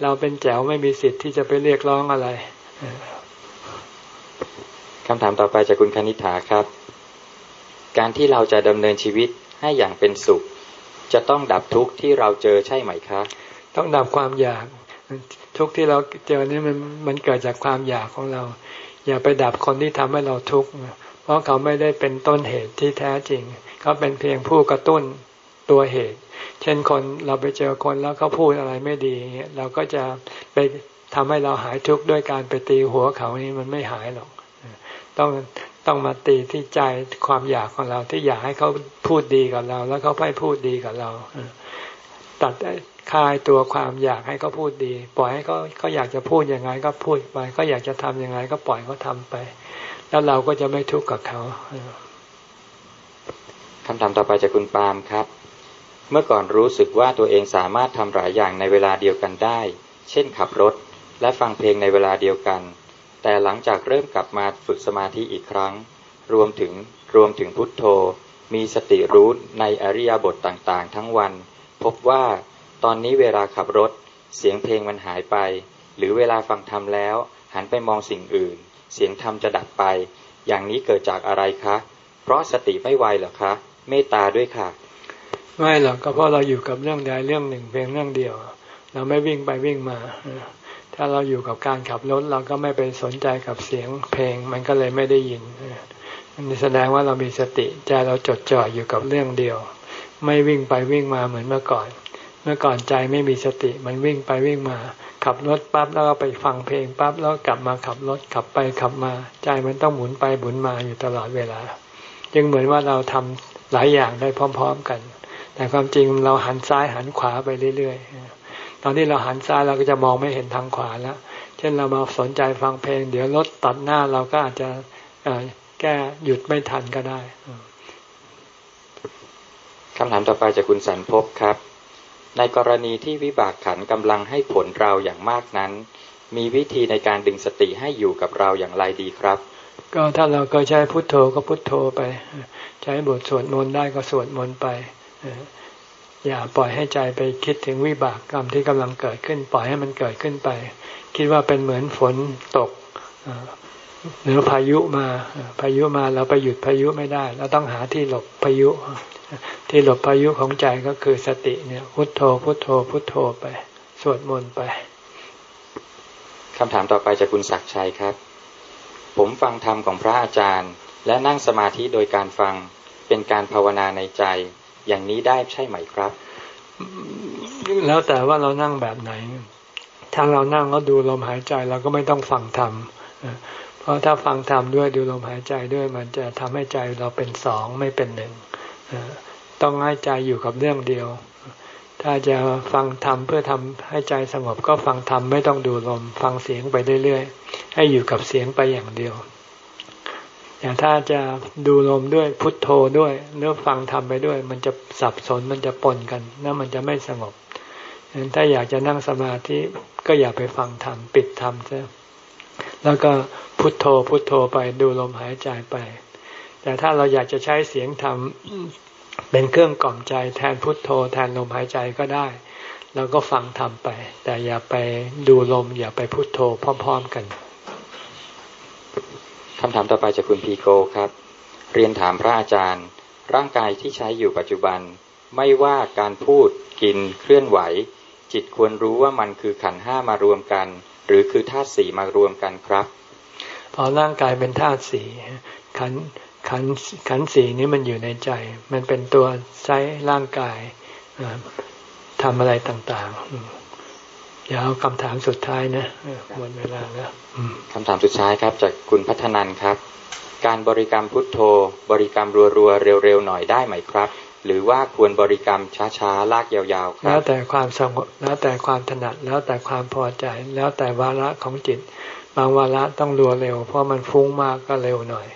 เราเป็นแจ๋วไม่มีสิทธิ์ที่จะไปเรียกร้องอะไรคำถามต่อไปจากคุณคณิ t าครับ การที่เราจะดำเนินชีวิตให้อย่างเป็นสุข จะต้องดับทุกข์ที่เราเจอใช่ไหมคะ ต้องดับความอยาก ทุกข์ที่เราเจอนี่มันมันเกิดจากความอยากของเรา อย่าไปดับคนที่ทำให้เราทุกข์ เพราะเขาไม่ได้เป็นต้นเหตุที่แท้จริง เขาเป็นเพียงผู้กระตุ้นตัวเหตุ เช่นคนเราไปเจอคนแล้วเขาพูดอะไรไม่ดีเราก็จะไปทำให้เราหายทุกข์ด้วยการไปตีหัวเขานี่มันไม่หายหรอก ต้องต้องมาตีที่ใจความอยากของเราที่อยากให้เขาพูดดีกับเรา แล้วเขาไม่พูดดีกับเรา ตัด คลายตัวความอยากให้เขาพูดดี ปล่อยให้เขาเขาอยากจะพูดยังไงก็พูดไปเขาอยากจะทํำยังไงก็ปล่อยเขาทาไป แล้วเราก็จะไม่ทุกข์กับเขาคำถามต่อไปจากคุณปาล์มครับ เมื่อก่อนรู้สึกว่าตัวเองสามารถทำหลายอย่างในเวลาเดียวกันได้ เช่นขับรถและฟังเพลงในเวลาเดียวกัน แต่หลังจากเริ่มกลับมาฝึกสมาธิอีกครั้ง รวมถึงรวมถึงพุทโธ มีสติรู้ในอริยบทต่างๆ ทั้งวัน พบว่า ตอนนี้เวลาขับรถ เสียงเพลงมันหายไป หรือเวลาฟังธรรมแล้ว หันไปมองสิ่งอื่น เสียงธรรมจะดับไป อย่างนี้เกิดจากอะไรคะ เพราะสติไม่ไวหรอคะ เมตตาด้วยค่ะ ไม่หรอกก็เพราะเราอยู่กับเรื่องใดเรื่องหนึ่งเพียงเรื่องเดียว เราไม่วิ่งไปวิ่งมา ถ้าเราอยู่กับการขับรถเราก็ไม่ไปสนใจกับเสียงเพลงมันก็เลยไม่ได้ยินนี่แสดงว่าเรามีสติใจเราจดจ่ออยู่กับเรื่องเดียว ไม่วิ่งไปวิ่งมาเหมือนเมื่อก่อน เมื่อก่อนใจไม่มีสติมันวิ่งไปวิ่งมา ขับรถปั๊บแล้วก็ไปฟังเพลงปั๊บแล้วกลับมาขับรถขับไปขับมา ใจมันต้องหมุนไปหมุนมาอยู่ตลอดเวลา จึงเหมือนว่าเราทำหลายอย่างได้พร้อม ๆกัน แต่ความจริงเราหันซ้ายหันขวาไปเรื่อยๆตอนที่เราหันซ้ายเราก็จะมองไม่เห็นทางขวาแล้วเช่นเรามาสนใจฟังเพลง เดี๋ยวรถตัดหน้าเราก็อาจจะแก้หยุดไม่ทันก็ได้คำถามต่อไปจากคุณสันพบครับ ในกรณีที่วิบากขันกำลังให้ผลเราอย่างมากนั้น มีวิธีในการดึงสติให้อยู่กับเราอย่างไรดีครับ ก็ถ้าเราก็ใช้พุทโธก็พุทโธไป ใช้บทสวดมนต์ได้ก็สวดมนต์ไป อย่าปล่อยให้ใจไปคิดถึงวิบากกรรมที่กำลังเกิดขึ้น ปล่อยให้มันเกิดขึ้นไป คิดว่าเป็นเหมือนฝนตก หรือพายุมาพายุมาเราไปหยุดพายุไม่ได้ เราต้องหาที่หลบพายุ ที่หลบพายุของใจก็คือสติเนี่ยพุทโธพุทโธพุทโธไป สวดมนต์ไปคำถามต่อไปจากคุณศักชัยครับ ผมฟังธรรมของพระอาจารย์ และนั่งสมาธิโดยการฟังเป็นการภาวนาในใจ อย่างนี้ได้ใช่ไหมครับ แล้วแต่ว่าเรานั่งแบบไหนถ้าเรานั่งแล้วดูลมหายใจเราก็ไม่ต้องฟังธรรม เพราะถ้าฟังธรรมด้วยดูลมหายใจด้วย มันจะทำให้ใจเราเป็นสองไม่เป็นหนึ่งต้องให้ใจอยู่กับเรื่องเดียว ถ้าจะฟังธรรมเพื่อทำให้ใจสงบก็ฟังธรรมไม่ต้องดูลม ฟังเสียงไปเรื่อยๆ ให้อยู่กับเสียงไปอย่างเดียวอย่างถ้าจะดูลมด้วยพุทโธด้วยเนื้อฟังทำไปด้วย มันจะสับสนมันจะปนกันแล้วมันจะไม่สงบถ้าอยากจะนั่งสมาธิก็อย่าไปฟังธรรมปิดธรรมซะ แล้วก็พุทโธพุทโธไปดูลมหายใจไป แต่ถ้าเราอยากจะใช้เสียงธรรมเป็นเครื่องกล่อมใจแทนพุทโธแทนลมหายใจก็ได้เราก็ฟังธรรมไป แต่อย่าไปดูลม อย่าไปพุทโธพร้อม ๆกันคำถามต่อไปจากคุณพีโกครับ เรียนถามพระอาจารย์ ร่างกายที่ใช้อยู่ปัจจุบัน ไม่ว่าการพูดกินเคลื่อนไหว จิตควรรู้ว่ามันคือขันห้ามารวมกัน หรือคือธาตุสีมารวมกันครับพอร่างกายเป็นธาตุสีขันขันขันสีนี้มันอยู่ในใจ มันเป็นตัวใช้ร่างกายทำอะไรต่างๆ เดี๋ยวคำถามสุดท้ายนะหมดเวลาแล้วคำถามสุดท้ายครับ จากคุณพัฒนันครับ การบริกรรมพุทโธ บริกรรมรัวๆเร็วๆหน่อยได้ไหมครับ หรือว่าควรบริกรรมช้าๆลากยาวๆครับแล้วแต่ความสงบแล้วแต่ความถนัดแล้วแต่ความพอใจ แล้วแต่วาระของจิต บางวาระต้องรัวเร็ว เพราะมันฟุ้งมากก็เร็วหน่อย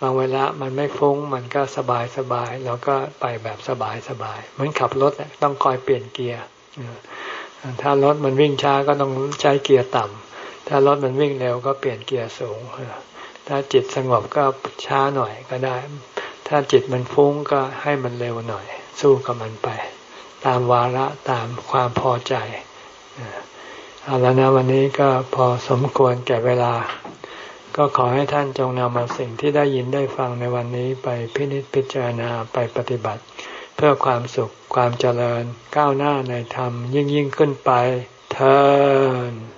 บางเวลามันไม่ฟุ้งมันก็สบายสบายแล้วก็ไปแบบสบายสบายเหมือนขับรถต้องคอยเปลี่ยนเกียร์ถ้ารถมันวิ่งช้าก็ต้องใช้เกียร์ต่ำถ้ารถมันวิ่งเร็วก็เปลี่ยนเกียร์สูงถ้าจิตสงบก็ช้าหน่อยก็ได้ ถ้าจิตมันฟุ้งก็ให้มันเร็วหน่อย สู้กับมันไป ตามวาระตามความพอใจเอาแล้วนะวันนี้ก็พอสมควรแก่เวลา ก็ขอให้ท่านจงนำเอาสิ่งที่ได้ยินได้ฟังในวันนี้ไปพินิจพิจารณาไปปฏิบัติ เพื่อความสุขความเจริญก้าวหน้าในธรรมยิ่งยิ่งขึ้นไปเธอ